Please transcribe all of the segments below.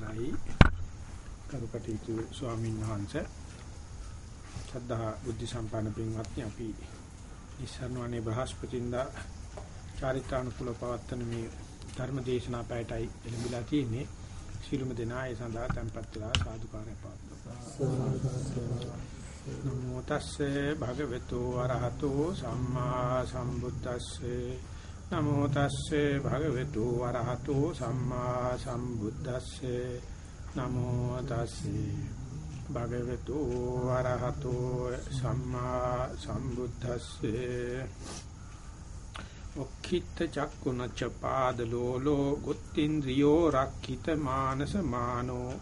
අවසරයි කරුකටීතු ස්වාමීන් වහන්සේ සද්ධා බුද්ධ සම්පන්න පින්වත්නි අපි ඉස්සරණවනේ බ්‍රහස්පතින්දා චාරිත්‍රානුකූල පවත්තන මේ ධර්ම දේශනා පැයටයි එළඹිලා තියෙන්නේ. ශිළුම දෙනා ඒ සඳහා tempත් වෙලා සාදුකාරය පවත්වනවා නමෝ තස්සේ භගවතු වරහතෝ සම්මා සම්බුද්දස්සේ නමෝ තස්සේ භගවතු වරහතෝ සම්මා සම්බුද්දස්සේ. නමෝ තස්සේ භගවතු වරහතෝ සම්මා සම්බුද්දස්සේ. ඔක්ඛිත චක්කුණච පාදලෝලෝ ගුත්තින්ද්‍රියෝ රක්ඛිත මානස මානෝ.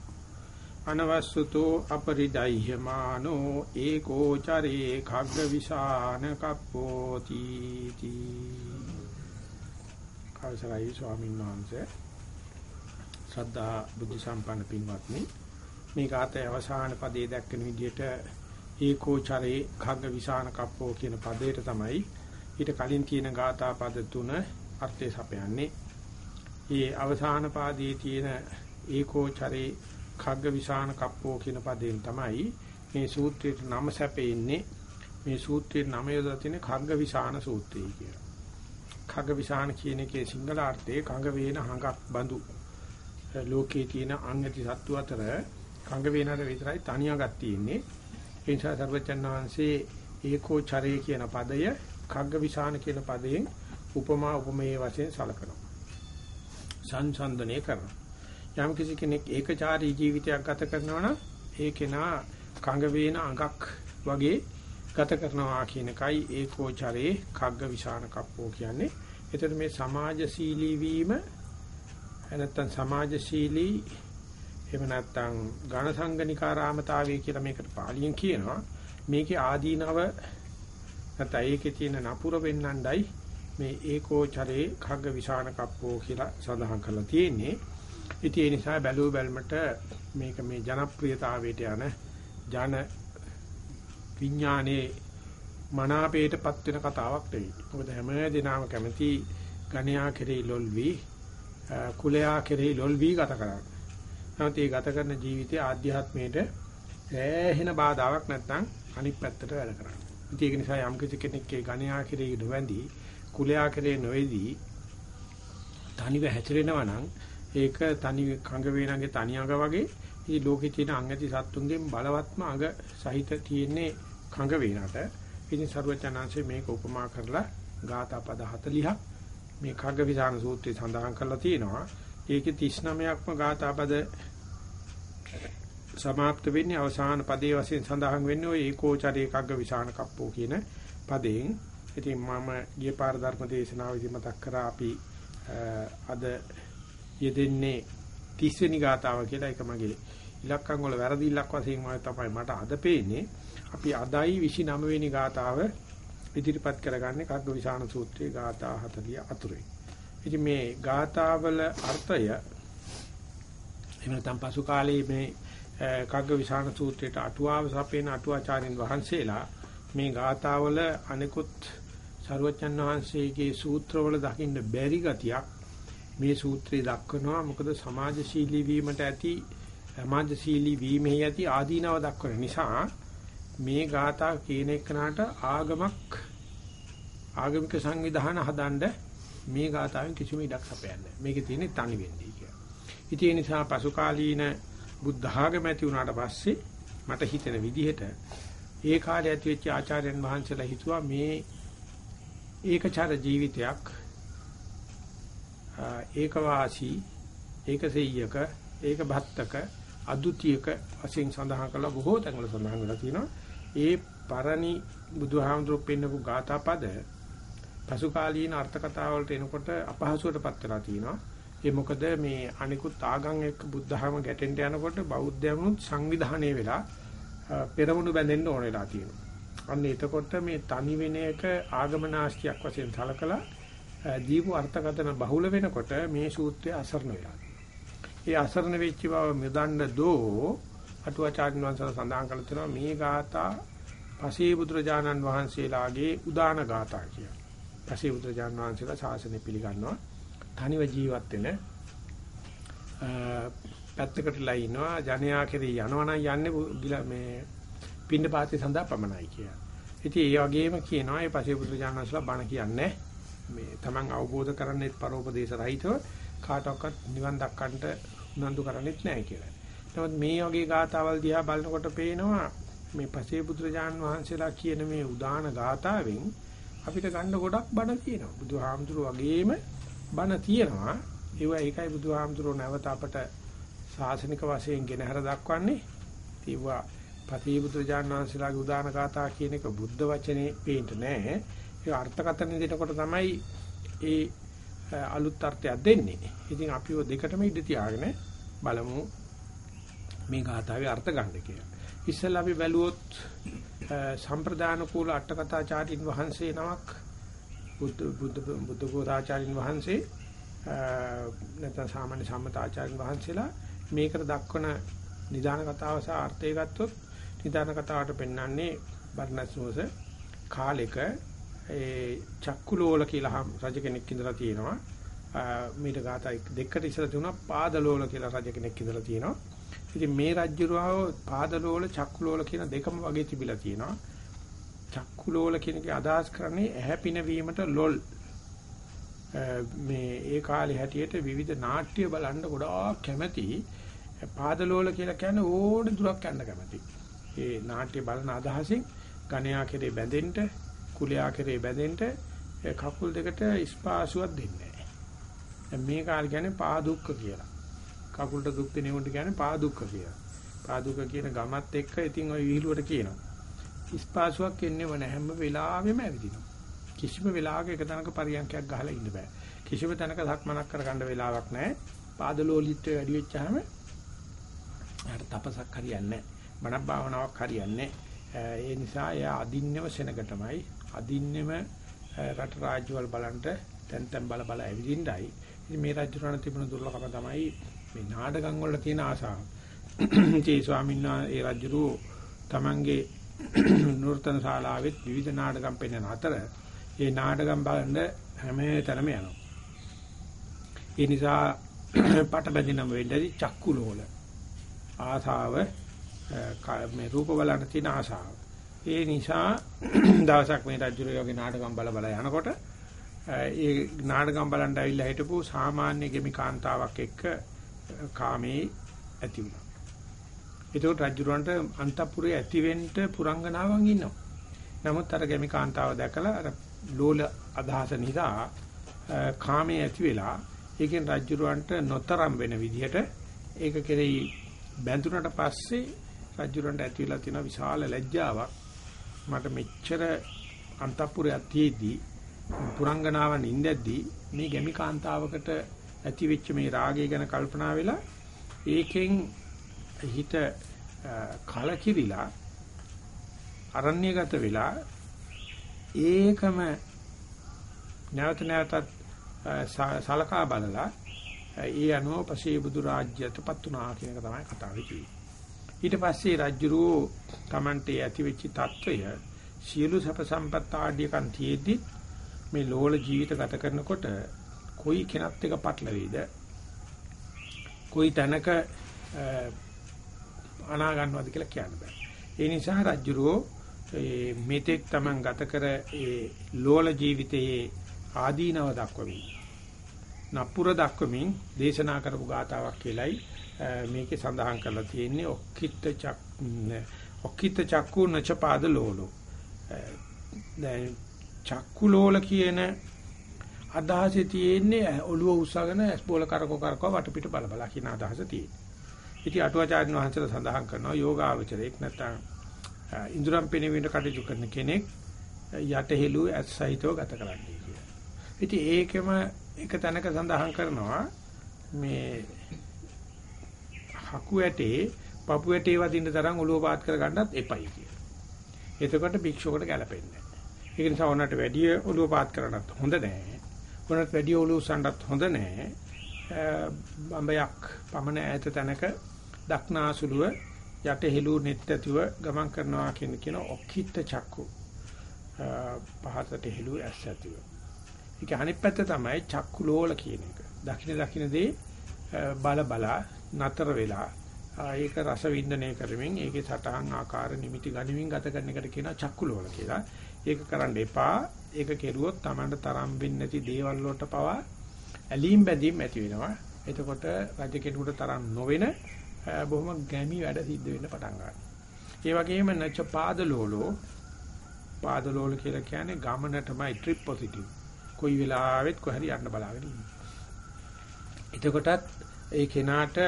අනවස්සුතෝ අපරිදයිහමානෝ ඒකෝ චරේ khagg විසාන කප්පෝති තී අවසරයි ස්වාමීන් වහන්සේ ශ්‍රද්ධා බුද්ධ සම්පන්න පින්වත්නි මේ ගාතේ අවසාන පදේ දැක්කන විදිහට ඒකෝචරේ khagg විසාන කප්පෝ කියන පදේට තමයි ඊට කලින් තියෙන ගාථා පද තුන අර්ථය සපයන්නේ. මේ අවසාන පාදයේ තියෙන ඒකෝචරේ khagg විසාන කප්පෝ කියන පදයෙන් තමයි මේ සූත්‍රයේ නම සැපෙන්නේ. මේ සූත්‍රයේ නම යොදලා තියෙන khagg විසාන සූත්‍රය කියලා. කග විසාන කියන එකේ සිංහල අර්ථයේ කඟ වේන හඟක් බඳු. ලෝකයේ තියෙන අංගති සත්තු අතර කඟ වේනට විතරයි තනියගක් තියෙන්නේ. ඒ නිසා සර්වචන් වහන්සේ ඒකෝ චරේ කියන පදය කග්ග විසාන කියන පදයෙන් උපමා උපමේය වශයෙන් සලකනවා. සංසන්දනය කරනවා. යම් කිසි කෙනෙක් ඒකචාරී ජීවිතයක් ගත කරනවා නම් ඒ කෙනා කඟ වේන අඟක් වගේ ගත කරනවා කියන එකයි ඒකෝචරේ කග්ග විසාන කප්පෝ කියන්නේ. එතකොට මේ සමාජශීලී වීම නැත්තම් සමාජශීලී එහෙම නැත්තම් ඝන සංගනිකාරාමතාවය කියලා මේකට පාලියෙන් කියනවා. මේකේ ආදීනව නැත්නම් ඒකේ තියෙන නපුර වෙන්නණ්ඩයි මේ ඒකෝචරේ කග්ග විසාන කප්පෝ කියලා සඳහන් කරලා තියෙන්නේ. ඉතින් ඒ නිසා බැලුව බැලමට මේක මේ ජනප්‍රියතාවයට යන ජන විඥානයේ මනාපයටපත් වෙන කතාවක් නෙවෙයි. මොකද හැම දිනම කැමති ගණ්‍යා කෙරෙහි ලොල් වී කුලයා කෙරෙහි ලොල් වී ගත කරන්නේ. නැත්නම් ඒ ගත කරන ජීවිතයේ ආධ්‍යාත්මයට ඇහෙන බාධාවක් නැත්නම් අනිත් පැත්තට වැඩ කරන්නේ. ඒක නිසා යම් කිසි කෙනෙක්ගේ ගණ්‍යා කෙරෙහි නොවැඳී කුලයා කෙරෙහි නොවේදී තනිව හැතිරෙනවා නම් ඒක තනි කඟ වේනගේ තනි අඟ වගේ ඉතින් ලෝකේ තියෙන අංගති සත්තුන්ගෙන් බලවත්ම අඟ සහිත තියෙන්නේ කඟ වේනට ඉතින් සරුවචනාංශයේ මේක උපමා කරලා ගාථා පද 40ක් මේ කග්ග විසාන සූත්‍රය සඳහන් කරලා තියෙනවා. ඒකේ 39ක්ම ගාථා පද સમાપ્ત වෙන්නේ අවසාන පදයේ වශයෙන් සඳහන් වෙන්නේ ওই ඒකෝචරී කග්ග විසාන කප්පෝ කියන පදයෙන්. ඉතින් මම ගිය පාර ධර්ම දේශනාවේදී මතක් කරා අපි අද යෙදෙන්නේ 30 වෙනි ගාතාව කියලා ඒක මගේ ඉලක්කම් වල වැරදි ඉලක්ක වශයෙන් මම තමයි මට අද පේන්නේ අපි අදයි 29 වෙනි ගාතාව ඉදිරිපත් කරගන්නේ කග්ග විසාන සූත්‍රයේ ගාථා 44. ඉතින් මේ ගාථාවල අර්ථය එහෙම නැත්නම් පසු කාලයේ මේ කග්ග විසාන සූත්‍රයට අටුවාව සපේන අටුවාචාරින් වහන්සේලා මේ ගාථාවල අනිකුත් සරුවචන් වහන්සේගේ සූත්‍රවල දකින්න බැරි ගතියක් මේ සූත්‍රය දක්වනවා මොකද සමාජශීලී වීමට ඇති සමාජශීලී වීමෙහි ඇති ආදීනව දක්වන නිසා මේ ગાථා කියන එකනට ආගමක් ආගමික සංවිධාන හදන්න මේ ગાතාවෙන් කිසිම ඉඩක් සපයන්නේ මේකේ තියෙන්නේ තනි වෙන්නේ කියලා. ඉතින් ඒ නිසා පසු කාලීන බුද්ධ ආගම ඇති වුණාට පස්සේ මට හිතෙන විදිහට ඒ කාලේ ඇති වෙච්ච ආචාර්යයන් වහන්සේලා හිතුවා මේ ඒකචාර ජීවිතයක් ඒකවාසී ඒකසෙය්‍යක ඒක භත්තක අදුතියක වශයෙන් සඳහන් කරලා බොහෝ තැන්වල සඳහන් වෙලා තියෙනවා. ඒ පරණි බුදුහාමුදුරුවෝ පෙන්නපු ගාථා පද පසු කාලීන අර්ථ කතා වලට එනකොට අපහසුවටපත් වෙලා තියෙනවා. ඒ මොකද මේ අනිකුත් ආගම් එක්ක බුද්ධහම ගැටෙන්න යනකොට බෞද්ධයමුත් සංවිධානය වෙලා පෙරමුණු බැඳෙන්න ඕන වෙලා තියෙනවා. අන්න එතකොට මේ තනි වෙන එක ආගමනාස්තියක් වශයෙන් සලකලා දීපු අර්ථකථන බහුල වෙනකොට මේ සූත්‍රය අසරණ වෙලා. ඒ අසරණ වෙච්ච බව මෙදන්න දෝ අටුවාචාර්ය වංශල සඳහන් කළ තියෙනවා මේ ગાථා පසේ බුදුරජාණන් වහන්සේලාගේ උදාන ગાථා කිය. පසේ බුදුරජාණන් වහන්සේලා ශාසනය පිළිගන්නවා. තනිව ජීවත් වෙන පැත්තකටලා ඉනවා ජනයා කෙරේ යනවනම් යන්නේ මේ පින්න පාති සඳහා පමණයි කියලා. ඉතින් ඒ වගේම කියනවා මේ පසේ පුත්‍ර ජානසලා බණ කියන්නේ මේ Taman අවබෝධ කරන්නේ පරෝපදේශ රහිතව කාටවත් නිවන් දක්කන්ට උනන්දු කරන්නේත් නැහැ කියලා. නමුත් මේ වගේ ගාතාවල් දිහා බලනකොට පේනවා මේ පසේ පුත්‍ර ජාන වහන්සේලා කියන මේ උදාන ගාතාවෙන් අපිට ගන්න ගොඩක් බණ තියෙනවා. බුදුහාමුදුරුවෝ වගේම බණ තියෙනවා. ඒවා ඒකයි බුදුහාමුදුරුවෝ නැවත අපට ශාසනික වශයෙන් ගෙනහැර දක්වන්නේ. ඒවා පතිබුදු ජානනාංශලාගේ උදාන කතා කියන එක බුද්ධ වචනේ පේන්න නැහැ. ඒ අර්ථකථන දෙනකොට තමයි ඒ අලුත් අර්ථයක් දෙන්නේ. ඉතින් අපි ඔය දෙකටම ඉඳ තියාගෙන බලමු මේ ගාථාවේ අර්ථ ගන්න කියලා. ඉස්සෙල්ලා අපි බැලුවොත් සම්ප්‍රදාන කූල අටකථාචාරින් වහන්සේ නමක් බුද්ධ බුද්ධ බුද්ධ ගෝධාචාරින් වහන්සේ නැත්නම් සාමාන්‍ය සම්මතාචාරින් වහන්සේලා මේකට දක්වන නිදාන කතාව සහ අර්ථය ගත්තොත් නිදාන කතාවට පෙන්වන්නේ බර්ණස්මෝස කාලෙක ඒ චක්කුලෝල කියලා රජ කෙනෙක් ඉඳලා තියෙනවා. මීට ගාතා දෙකට ඉස්සලා තිබුණා පාදලෝල කියලා රජ කෙනෙක් ඉඳලා තියෙනවා. ඉතින් මේ රජ්ජුරුවව පාදලෝල චක්කුලෝල කියන දෙකම වගේ තිබිලා තියෙනවා. චක්කුලෝල කියන එකේ අදහස් කරන්නේ ඇහැ පිනවීමට ලොල් මේ ඒ කාලේ හැටියට විවිධ නාට්‍ය බලන්න ගොඩාක් කැමැති පාදලෝල කියලා කියන්නේ ඕන දුරක් යන්න කැමැති. ඒ නාට්‍ය බලන අදහසින් ගණයා කෙරේ බැඳෙන්න කුලයා කෙරේ බැඳෙන්න කකුල් දෙකට ස්පාසුවක් දෙන්නේ නැහැ. මේ කාලේ කියන්නේ පාදුක්ක කියලා. කකුලට දුක් දෙන උන්ට කියන්නේ පාදුක්ක කියලා. පාදුක කියන ගමත් එක්ක ඉතින් ওই විහිළුවට කියනවා. ස්පාසුවක් එන්නේව නැහැ හැම වෙලාවෙම ඇවිදිනවා. කිසිම වෙලාවක එක තැනක පරියන්කයක් ගහලා ඉන්න බෑ. කිසිම තැනක සක්මනක් කරගන්න වෙලාවක් නැහැ. පාදලෝලිත්වය වැඩි වෙච්චාම අර තපසක් හරියන්නේ නැහැ. බණක් භාවනාවක් හරියන්නේ ඒ නිසා එයා අදින්නෙම සෙනගටමයි අදින්නෙම රට රාජ්‍යවල බලන්ට තැන් තැන් බල බල ඇවිදින්නයි ඉතින් මේ රාජ්‍යරණ තිබුණ දුර්ලභම තමයි මේ නාටකම් වල තියෙන ආසාව. ඒ ස්වාමීන් වහන්සේ ඒ රාජ්‍යරු තමන්ගේ නූර්තන ශාලාවෙත් විවිධ නාටකම් පෙන්වන අතර ඒ නාටකම් බලන්න හැම තැනම යනවා. ඒ නිසා පට බැඳිනම වෙන්නේදී චක්කුලෝල ආසාව මේ රූප බලන්න තියෙන ආසාව. ඒ නිසා දවසක් මේ රජුරයෝගේ නාටකම් බල බල යනකොට ඒ නාටකම් බලන්න ඇවිල්ලා හිටපු සාමාන්‍ය ගෙමි කාන්තාවක් එක්ක කාමේ ඇති වුණා. ඒකට රජුරවන්ට අන්තපුරේ ඇතිවෙන්න පුරංගනාවන් ඉන්නවා. නමුත් අර ගෙමි කාන්තාව දැකලා අර ලෝල අදහස නිසා කාමේ ඇති වෙලා ඒකෙන් රජුරවන්ට නොතරම් වෙන විදිහට ඒක කෙරෙහි බැඳුනට පස්සේ රජුරන්ට ඇති වෙලා තියෙන විශාල ලැජ්ජාවක් මට මෙච්චර අන්තපුරයක් තියේදී පුරංගනාවන් ඉඳද්දී මේ ගැමි කාන්තාවකට ඇති වෙච්ච මේ රාගය ගැන කල්පනා වෙලා ඒකෙන් හිත කලකිරිලා අරණ්‍යගත වෙලා ඒකම නැවත නැවතත් සලකා බලලා ඒ අනුව පසේ බුදු රාජ්‍යයටපත් උනා කියන එක තමයි කතාවේ කියන්නේ. ඊට පස්සේ රජුරෝ Tamante ඇති වෙච්ච తত্ত্বය සියලු සැප සම්පත් ආඩියකන් තියේදී මේ ලෝල ජීවිත ගත කරනකොට කොයි කෙනත් එක පටලවේද කොයි තැනක අනා ගන්නවද කියලා කියන්න බෑ. ඒ නිසා රජ්ජුරුව මෙතෙක් Taman ගත කර ඒ ලෝල ජීවිතයේ ආදීනව දක්වමින් නපුර දක්වමින් දේශනා කරපු ගාතාවක් කියලයි මේකේ සඳහන් කරලා තියෙන්නේ ඔක්කිට චක් ඔක්කිට චක්කු නචපාද ලෝලෝ දැන් චක්කු ලෝල කියන අදහසේ තියෙන්නේ ඔළුව උස්සගෙන ඇස් බෝල කරකෝ කරකෝ වටපිට බල බල කියන අදහස තියෙන්නේ. ඉතින් අටුවාචාර්ය වහන්සේලා සඳහන් කරනවා යෝගාවචරයක් නැත්නම් ඉන්ද්‍රම් පිනවින්න කටයුතු කරන කෙනෙක් යටහෙළු ඇස් සහිතව ගත කරන්නේ කියලා. ඉතින් ඒකෙම එක තැනක සඳහන් කරනවා මේ හකු ඇටේ පපු ඇටේ වදින්න තරම් ඔළුව පාත් කර ගන්නත් එපයි කියලා. එතකොට භික්ෂුවකට ගැලපෙන්නේ නැහැ. ඒක නිසා ඔන්නට වැඩි ඔළුව පාත් කරන්නත් හොඳ නැහැ. ඔන්නට වැඩි ඔළුව සම්ඩත් හොඳ නැහැ. බම්බයක් පමණ ඈත තැනක දක්නාසුලුව යට හෙළු net ඇතුව ගමන් කරනවා කියන කියන ඔක්කිට චක්කු. පහතට හෙළු ඇස් ඇතුව. ඒක අනිත් පැත්ත තමයි චක්කු ලෝල කියන එක. දකින දකින දේ බල බලා නතර වෙලා ඒක රස වින්දනය කරමින් ඒකේ සටහන් ආකාර නිමිති ගනිමින් ගත කරන එකට කියනවා චක්කුලෝල කියලා. ඒක කරන්න එපා. ඒක කෙරුවොත් Tamanට තරම් වෙන්නේ නැති දේවල් වලට පවා ඇලීම් බැඳීම් ඇති වෙනවා. එතකොට රජ කෙනෙකුට තරම් නොවන බොහොම ගැමි වැඩ සිද්ධ වෙන්න පටන් ගන්නවා. ඒ වගේම නැච පාදලෝලෝ පාදලෝල කියලා කියන්නේ ගමනටමයි ට්‍රිප් පොසිටිව්. කොයි වෙලාවෙත් කොහරි යන්න බලාගෙන ඉන්නේ. එතකොටත් ඒ කෙනාට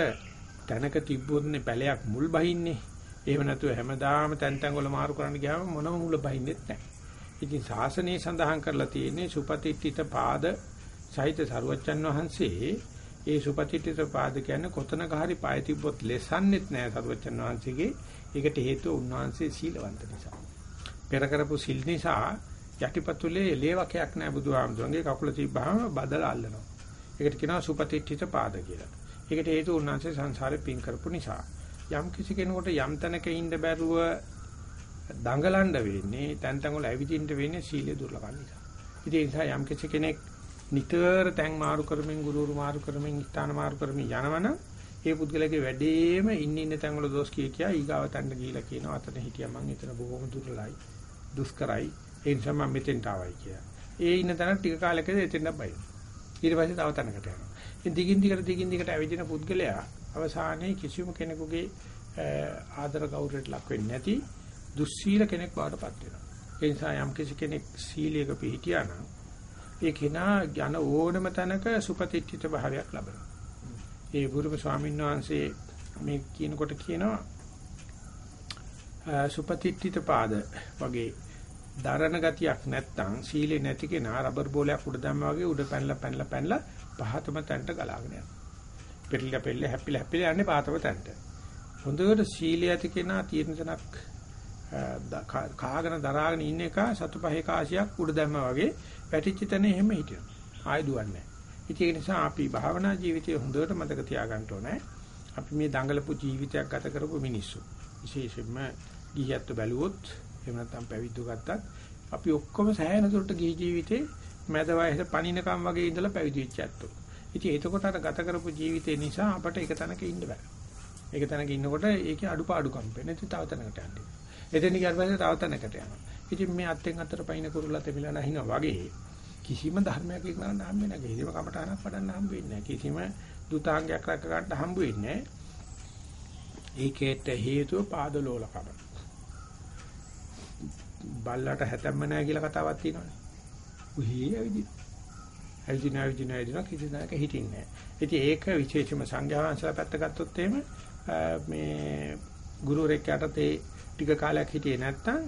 තැනක තිබ්බොත්නේ පැලයක් මුල් බහින්නේ. එහෙම නැතුව හැමදාම තැන් තැන් වල මාරු කරන්න ගියාම මොනම මුල බහින්නෙත් නැහැ. ඉතින් ශාසනයේ සඳහන් කරලා තියෙන්නේ සුපතිට්ඨිත පාද සහිත සරුවච්චන් වහන්සේ ඒ සුපතිට්ඨිත පාද කියන්නේ කොතනක හරි පාය තිබ්බොත් ලෙසන්නෙත් නැහැ සරුවච්චන් වහන්සේගේ. ඒකට හේතුව උන්වහන්සේ සීලවන්ත නිසා. පෙර කරපු සිල් නිසා යටිපතුලේ ලේවකයක් නැහැ බුදුහාමුදුරන්ගේ කකුල තිබ්බහම බදලා අල්ලනවා. ඒකට කියනවා සුපතිට්ඨිත පාද කියලා. ඒකට හේතුව උන්වහන්සේ සංසාරේ පින් කරපු නිසා. යම් කිසි කෙනෙකුට යම් තැනක ඉන්න බැරුව දඟලන්න වෙන්නේ තැන් තැන් වල ඇවිදින්න වෙන්නේ සීලය දුර්ලභම නිසා. ඉතින් ඒ නිසා යම් කිසි කෙනෙක් නිතර තැන් මාරු කරමින් ගුරුවරු මාරු කරමින් ස්ථාන මාරු කරමින් යනවනම් ඒ පුද්ගලයාගේ වැඩේම ඉන්න ඉන්න තැන් වල දොස් කිය කියා ඊගාව තැන්න ගිහිලා කියනවා අතන හිටියා මං එතන බොහොම දුර්ලභයි දුෂ්කරයි ඒ නිසා මම මෙතෙන්ට ආවයි කියලා. ඒ ඉන්න තැන ටික කාලයකදී එතෙන්ට බයි. ඊට පස්සේ තව තැනකට යනවා. ඉතින් දිගින් දිගට දිගින් දිගට ඇවිදින පුද්ගලයා අවසානයේ කිසිම කෙනෙකුගේ ආදර ගෞරවයට ලක් වෙන්නේ නැති දුස්සීල කෙනෙක් වඩපත් වෙනවා. ඒ නිසා යම් කිසි කෙනෙක් සීලයක පිළිහිටියා නම් ඒ කෙනා යන ඕනම තැනක සුපතිට්ඨිත භාවයක් ලබනවා. ඒ බුදුම ස්වාමීන් වහන්සේ මේ කියනකොට කියනවා සුපතිට්ඨිත පාද වගේ දරණ ගතියක් නැත්තම් සීලේ නැති කෙනා රබර් බෝලයක් උඩ දැම්මා වගේ උඩ පැනලා පැනලා පැනලා පහතම තැනට ගලාගෙන යනවා. පෙරලිලා පෙරලිලා හැපිලා හැපිලා යන්නේ පහතම තැනට. හොඳට සීලිය ඇති කෙනා තියෙන තැනක් කාගෙන දරාගෙන ඉන්න එක සතු පහේ කාසියක් උඩ දැම්මා වගේ පැටිච්ච තැන එහෙම හිටිනවා. ආය දුවන්නේ නැහැ. ඒ නිසා අපි භාවනා ජීවිතය හොඳට මතක තියාගන්න ඕනේ. අපි මේ දඟලපු ජීවිතයක් ගත කරපු මිනිස්සු. විශේෂයෙන්ම ගිහියත් බැලුවොත් එහෙම නැත්නම් පැවිද්ද ගත්තත් අපි ඔක්කොම සෑහෙන දුරට ගිහි ජීවිතේ මැද වයසේ පණිනකම් වගේ ඉඳලා පැවිදි වෙච්ච ඇත්තෝ. ඉතින් එතකොට අර ගත කරපු ජීවිතේ නිසා අපට එක තැනක ඉන්න බෑ. එක තැනක ඉන්නකොට ඒකේ අඩුපාඩුකම් වෙන. ඉතින් තව තැනකට යන්න. එතෙන් ගියාට පස්සේ තව තැනකට යනවා. ඉතින් මේ අත්ෙන් අතට පයින් කුරුල්ලා තෙමිලා නැහිනා වගේ කිසිම ධර්මයක් ඉක්මනට හම්බ වෙන්නේ නැහැ. කිසිම කමටහනක් පඩන්න හම්බ වෙන්නේ නැහැ. කිසිම දුතාංගයක් රැක ගන්න හම්බ වෙන්නේ නැහැ. ඒකේට හේතුව පාදලෝලකම. බල්ලට හැතැම්ම නැහැ කියලා කතාවක් තියෙනවානේ. උහි ඇවිදින. ඇවිදින ඇවිදින ඇවිදින කිසි දැනක හිටින්නේ නැහැ. ඉතින් ඒක විශේෂම සංඝයා වහන්සේලා පැත්ත ගත්තොත් එහෙම මේ ගුරුවරයෙක් යටතේ ටික කාලයක් හිටියේ නැත්තම්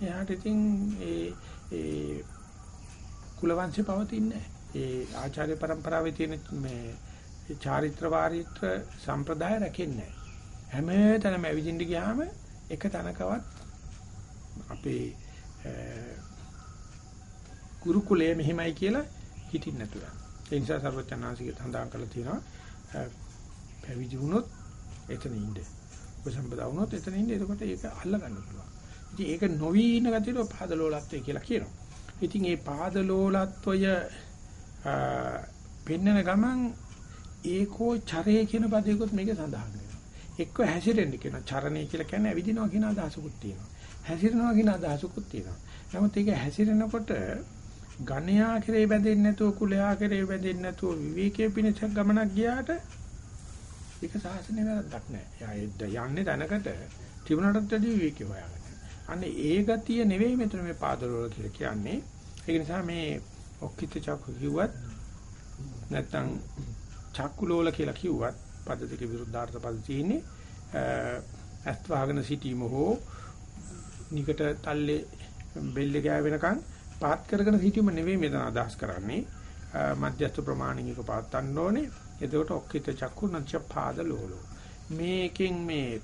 එයාට ඉතින් ඒ ඒ කුල වංශේ පවතින්නේ ඒ ආචාර්ය પરම්පරාවේ තියෙන මේ චාරිත්‍ර වාරිත්‍ර සම්ප්‍රදාය රැකෙන්නේ හැම තැනම ඇවිදින්න ගියාම එක තැනකවත් අපේ ගුරුකුලයේ මෙහිමයි කියලා හිතින් නැතුව. ඒ නිසා සර්වචනාසික සඳහන් කරලා තියෙනවා පැවිදි වුණොත් එතන ඉන්න. උපසම්පදා වුණොත් එතන ඉන්න. එතකොට ඒක අල්ල ගන්න පුළුවන්. ඉතින් ඒක නොවි ඉන්න ගතියට පාදලෝලත්වය කියලා කියනවා. ඉතින් මේ පාදලෝලත්වය පෙන්නන ගමන් ඒකෝ චරේ කියන පදයකොත් මේක සඳහන් වෙනවා. එක්ක හැසිරෙන්න කියන චරණේ කියලා කියන්නේ ඇවිදිනවා කියන අදහසකුත් තියෙනවා. හැසිරෙනවා කියන අදහසකුත් තියෙනවා. නමුත් ඒක හැසිරෙනකොට ඝණයා කෙරේ බැඳෙන්නේ නැතුව කුලයා කෙරේ බැඳෙන්නේ නැතුව විවේකයේ පිණිස ගමනක් ගියාට ඒක සාසනේ වැරද්දක් නෑ. එයා යන්නේ තැනකට තිබුණටත් වැඩි විවේකී හොයාගන්න. අන්න ඒ ගතිය නෙවෙයි මෙතන මේ පාදවල කියලා කියන්නේ. ඒක නිසා මේ ඔක්කිත චක්කු කිව්වත් නැත්තම් චක්කුලෝල කියලා කිව්වත් පද දෙක විරුද්ධාර්ථ පද තියෙන්නේ ඇස්ත වහගෙන සිටීම හෝ නිකට තල්ලේ බෙල්ල ගෑවෙනකන් පාත් කරගෙන හිටීම නෙවෙයි මෙතන අදහස් කරන්නේ. මධ්‍යස්ථ ප්‍රමාණික පාත්තන්න ඕනේ. එතකොට ඔක්කිත චක්කු නච්ච පාද ලෝලෝ. මේකෙන් මේ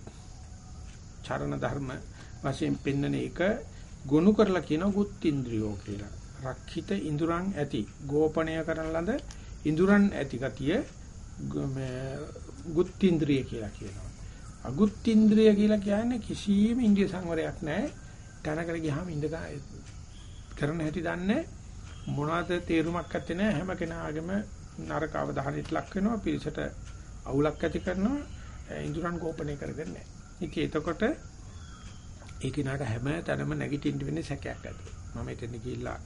චරණ ධර්ම වශයෙන් පෙන්වන එක ගොනු කරලා කියන ගුත්තින්ද්‍රියෝ කියලා. රක්ෂිත ඉඳුරන් ඇති ගෝපණය කරන ලද ඉඳුරන් ඇති ගතිය ගුත්තින්ද්‍රිය කියලා කියනවා. අගුත්තින්ද්‍රිය කියලා කියන්නේ කිසිම ඉන්ද්‍රිය සංවරයක් නැහැ. තනකට ගියාම ඉඳ කරන හැටි දන්නේ මොනවද තේරුමක් නැත්තේ නෑ හැම කෙනාගේම නරක අවධානයට ලක් වෙනවා පිරිසට අවුලක් ඇති කරනවා ඉඳුරන් ගෝපණය කරගන්නේ නැහැ. ඉතින් එතකොට ඒ කිනාට හැම තැනම නැගිටින්න වෙන්නේ සැකයක් ඇති. මම එතන ගිහිල්ලා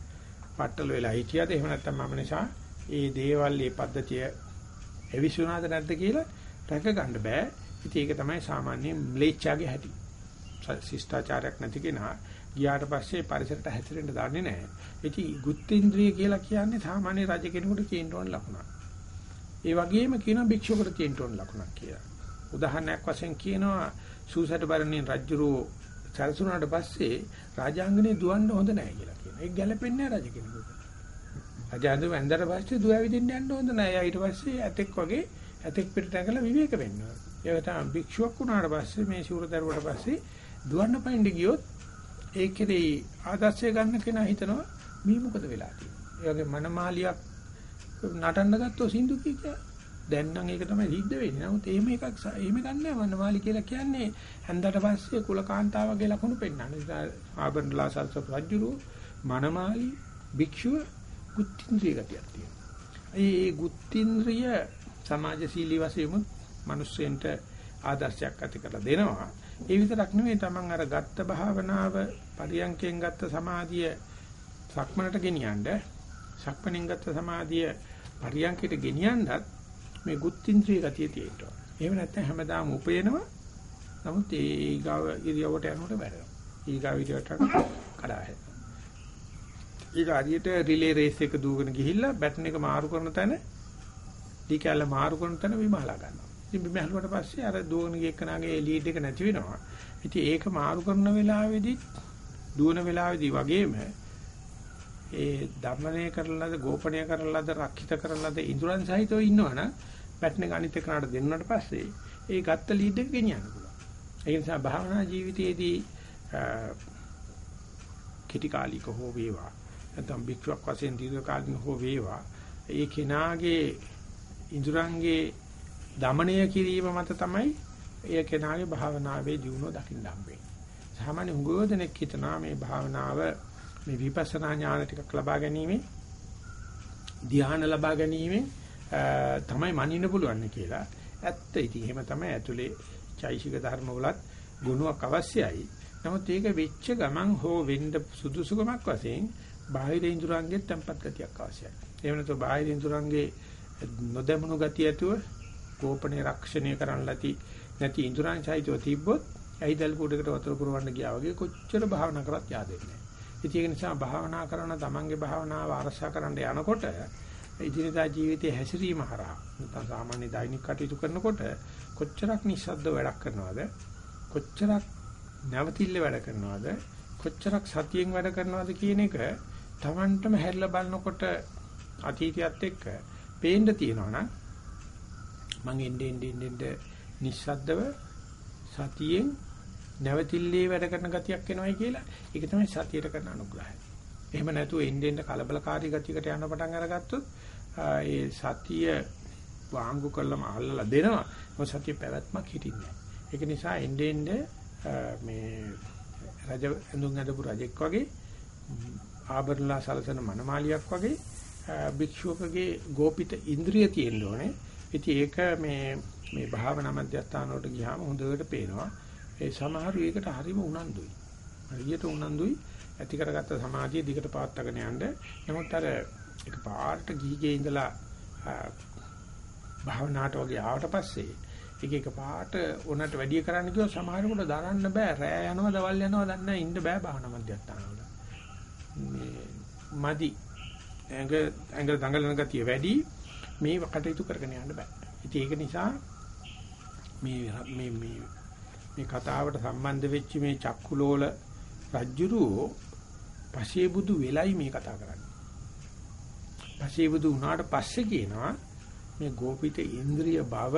පట్టල වෙලා හිටියද එහෙම නැත්නම් මම නිසා ඒ දේවල් මේ පද්ධතිය එවිසුණාද නැද්ද කියලා රැක ගන්න බෑ. ඉතින් ඒක තමයි සාමාන්‍ය ම්ලේච්ඡාගේ හැටි. ශිෂ්ටාචාරයක් නැති කෙනා ගියාට පස්සේ පරිසරයට හැසිරෙන්න දන්නේ නැහැ. ඉතින් ගුත්තින්ද්‍රිය කියලා කියන්නේ සාමාන්‍ය රජ කෙනෙකුට තියෙන්න ඕන ලකුණක්. ඒ වගේම කියනවා භික්ෂුවකට තියෙන්න ඕන ලකුණක් කියලා. උදාහරණයක් වශයෙන් කියනවා සූසට බරණින් රජුරෝ සරසුණාට පස්සේ රාජාංගනේ දුවන්න හොඳ නැහැ කියලා කියනවා. ඒක ගැළපෙන්නේ නැහැ රජ කෙනෙකුට. රජාංගනේ වැන්දට පස්සේ දුවවිදින්න යන්න හොඳ නැහැ. ඊට පස්සේ ඇතෙක් වගේ ඇතෙක් පිටට ඇඟලා විවේක වෙන්න ඕන. ඒක තමයි භික්ෂුවක් වුණාට පස්සේ මේ ශූර දරුවට පස්සේ දුවන්න පයින්ද ගියොත් ඒකේ ආදර්ශය ගන්න කෙනා හිතනවා මේ මොකද වෙලා තියෙන්නේ. ඒ වගේ මනමාලියක් නටන්න ගත්තොත් සින්දු කිය දැන් නම් ඒක තමයි සිද්ධ වෙන්නේ. නමුත් එහෙම එකක් එහෙම ගන්නෑ මනමාලි කියලා කියන්නේ හන්දට පස්සේ කුලකාන්තාවගේ ලකුණු පෙන්වන්නේ. ආබන්ලා සල්ස රජුරු මනමාලි භික්ෂුව ගුත්තින්ද්‍රිය ගතියක් තියෙනවා. ඒ ගුත්තින්ද්‍රිය සමාජශීලී වශයෙන් මිනිස්සෙන්ට ආදර්ශයක් ඇති කරලා දෙනවා. ඒ විතරක් නෙවෙයි තමන් අර ගත්ත භාවනාව පරියන්කෙන් ගත්ත සමාධිය සක්මනට ගෙනියනද සක්මණෙන් ගත්ත සමාධිය පරියන්කයට ගෙනියනත් මේ ගුත්තින්ද්‍රිය ගතිය තියෙනවා. එහෙම නැත්නම් හැමදාම උපයනවා. නමුත් ඒ ඊගාව ඉරියවට යනකොට බැරෙනවා. ඊගාව ඉරියවට කඩා හැදෙනවා. ඊගාදියට රිලේ රේස් එක දුවගෙන ගිහිල්ලා බැටන් එක මාරු කරන තැන දී කැල්ල මාරු කරන තැන විමහලා ගන්නවා. ඉතින් බිම හැලුවට පස්සේ අර දුවන ගියකනාගේ ලීඩ් එක නැති වෙනවා. ඉතින් ඒක මාරු කරන වෙලාවේදී දුවන වෙලාවේදී වගේම ඒ දමනය කරලාද ගෝපණය කරලාද රක්ෂිත කරලාද ඉඳුරන් සහිතව ඉන්නවනම් පැට්න ගණිත කරනාට දෙන්නාට පස්සේ ඒ ගත්ත ලීඩ් එක ගෙනියන්න පුළුවන්. ඒ නිසා භාවනා ජීවිතයේදී කිටි කාලික හෝ වේවා නැත්නම් භික්ෂුවක් වශයෙන් දීර්ඝ කාලින හෝ වේවා ඒ කෙනාගේ ඉඳුරන්ගේ දමණය කිරීම මත තමයි ඒ කෙනාගේ භාවනාවේ දියුණුව දකින්න හම්බෙන්නේ. සාමාන්‍ය හුඟෝදෙනෙක් හිතනවා මේ භාවනාව මේ විපස්සනා ඥාන ටිකක් ලබා ගැනීම ධ්‍යාන ලබා ගැනීම තමයි මනින්න පුළුවන් කියලා. ඇත්ත ඉතින් එහෙම තමයි ඇතුලේ චෛසික ධර්ම වලත් ගුණයක් අවශ්‍යයි. නමුත් ඒක වෙච්ච ගමන් හෝ වෙන්න සුදුසුකමක් වශයෙන් බාහිර ඉන්ද්‍රයන්ගේ tempat ගතියක් අවශ්‍යයි. එහෙම නැත්නම් බාහිර ඉන්ද්‍රයන්ගේ නොදැමුණු ගතිය ඇතුව ගෝපනේ රක්ෂණය කරන්න ලති නැති ඉඳුරන් චෛතව තිබ්බොත් ඇයිදල් කුඩකට වතුර පුරවන්න ගියා වගේ කොච්චර භාවනා කරත් yaadෙන්නේ නැහැ. ඒක නිසා භාවනා කරන තමන්ගේ භාවනාව අරසා කරන්න යනකොට ඉදිරියදා ජීවිතයේ හැසිරීම හරහා නැත්නම් සාමාන්‍ය දෛනික කටයුතු කරනකොට කොච්චරක් නිස්සද්ද වැඩක් කරනවද කොච්චරක් නැවතිල්ල වැඩ කරනවද කොච්චරක් සතියෙන් වැඩ කරනවද කියන එක Tamanටම හැරිලා බලනකොට අතීතයත් එක්ක පේන්න තියෙනවනම් මං එන්නේ එන්නේ එන්නේ නිස්සද්දව සතියෙන් නැවතිල්ලේ වැඩ කරන ගතියක් එනවයි කියලා ඒක තමයි සතියට කරන අනුග්‍රහය. එහෙම නැතුව එන්නේ එන්නේ කලබලකාරී ගතියකට යන පටන් අරගත්තොත් ඒ සතිය වාංගු කළම අල්ලලා දෙනවා. මොකද සතිය පැවැත්මක් හිටින්නේ ඒක නිසා එන්නේ එන්නේ මේ රජ ඇඳුම් ඇඳපු රජෙක් වගේ ආභරණලා සලසන මනමාලියක් වගේ භික්ෂුවකගේ ගෝපිත ඉන්ද්‍රිය තියෙන්න ඕනේ. ඉතින් ඒක මේ මේ භාවනා මධ්‍යස්ථාන වලට ගියාම හොඳට පේනවා. ඒ සමහරු ඒකට හරිම උනන්දුයි. හරියට උනන්දුයි ඇති කරගත්ත සමාධිය දිගට පාත්තගෙන යන්න. නමුත් අර එක පාට ගිහිගේ ඉඳලා භාවනාවට වගේ ආවට පස්සේ එක එක පාට උනට වැඩි කරන්න කිව්ව සමහරකට දරන්න බෑ. රෑ යනවා, දවල් යනවා, දන්නේ ඉන්න බෑ භාවනා මධ්‍යස්ථාන වල. මේ මදි ඇඟ ඇඟ දඟලන ගතිය වැඩි මේ කටයුතු කරගෙන යන්න බෑ. ඉතින් ඒක නිසා මේ මේ මේ මේ කතාවට සම්බන්ධ වෙච්ච මේ චක්කුලෝල රජ්ජුරුවෝ පසේබුදු වෙලයි මේ කතා කරන්නේ. පසේබුදු වුණාට පස්සේ කියනවා මේ ගෝපිත ඉන්ද්‍රිය බව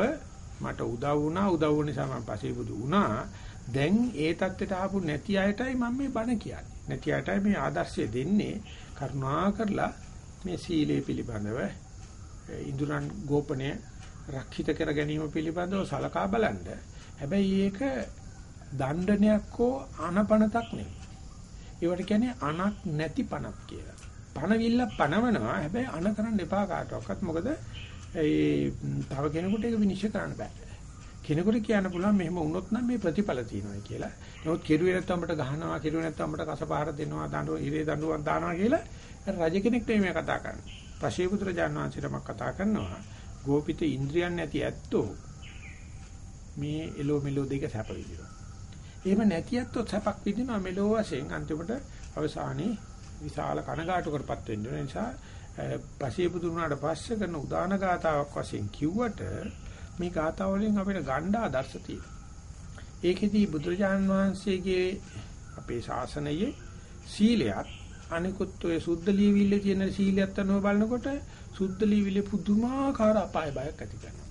මට උදව් වුණා උදව් වුණ නිසා මම පසේබුදු වුණා. දැන් ඒ தත්ත්වයට ආපු නැති අයටයි මම මේ බණ කියන්නේ. නැති අයටයි මේ ආදර්ශය දෙන්නේ. කරුණා කරලා මේ සීලය පිළිබඳව ඉඳුරන් ගෝපණය රක්ෂිත කර ගැනීම පිළිබඳව සලකා බලන්න. හැබැයි ඒක දණ්ඩනයක් හෝ අනපනතක් නෙවෙයි. ඒවට කියන්නේ අනක් නැති පණක් කියලා. පණවිල්ල පණවනවා හැබැයි අන කරන්න එපා කාටවත්. මොකද ඒ තව කෙනෙකුට ඒක විනිශ්චය කරන්න බෑ. කෙනෙකුට කියන්න පුළුවන් මෙහෙම වුණොත් නම් මේ ප්‍රතිඵල තියෙනවා කියලා. නමුත් කෙරුවේ නැත්නම් අපිට ගහනවා, කෙරුවේ නැත්නම් අපිට කසපාර දෙනවා, දඬුව ඉරේ දඬුවම් දානවා කියලා රජ කෙනෙක් නෙමෙයි මේ කතා කරන්නේ. පශේපුත්‍ර ජානවාංශිරමක් කතා කරනවා. ගෝපිත ඉන්ද්‍රියන් නැති ඇත්තෝ මේ එලෝ මෙලෝ දෙක සැප විඳිනවා. එහෙම නැති ඇත්තෝ සැපක් විඳිනවා මෙලෝ වශයෙන් අන්තිමට අවසානයේ විශාල කනගාටුකටපත් වෙන්න නිසා පශේපුත්‍ර උනාට පස්සේ කරන උදාන ගාතාවක් වශයෙන් කිව්වට මේ ගාථා වලින් අපිට ගණ්ඩ ආදර්ශ තියෙනවා. ඒකෙදී බුදුරජාණන් වහන්සේගේ අපේ ශාසනයේ සීලයත් අනිකුත් ඔය සුද්ධ ලියවිල්ලේ තියෙන සීලයත් අනුව බලනකොට සුද්ධ ලියවිල්ලේ පුදුමාකාර අපාය බයක් ඇති කරනවා.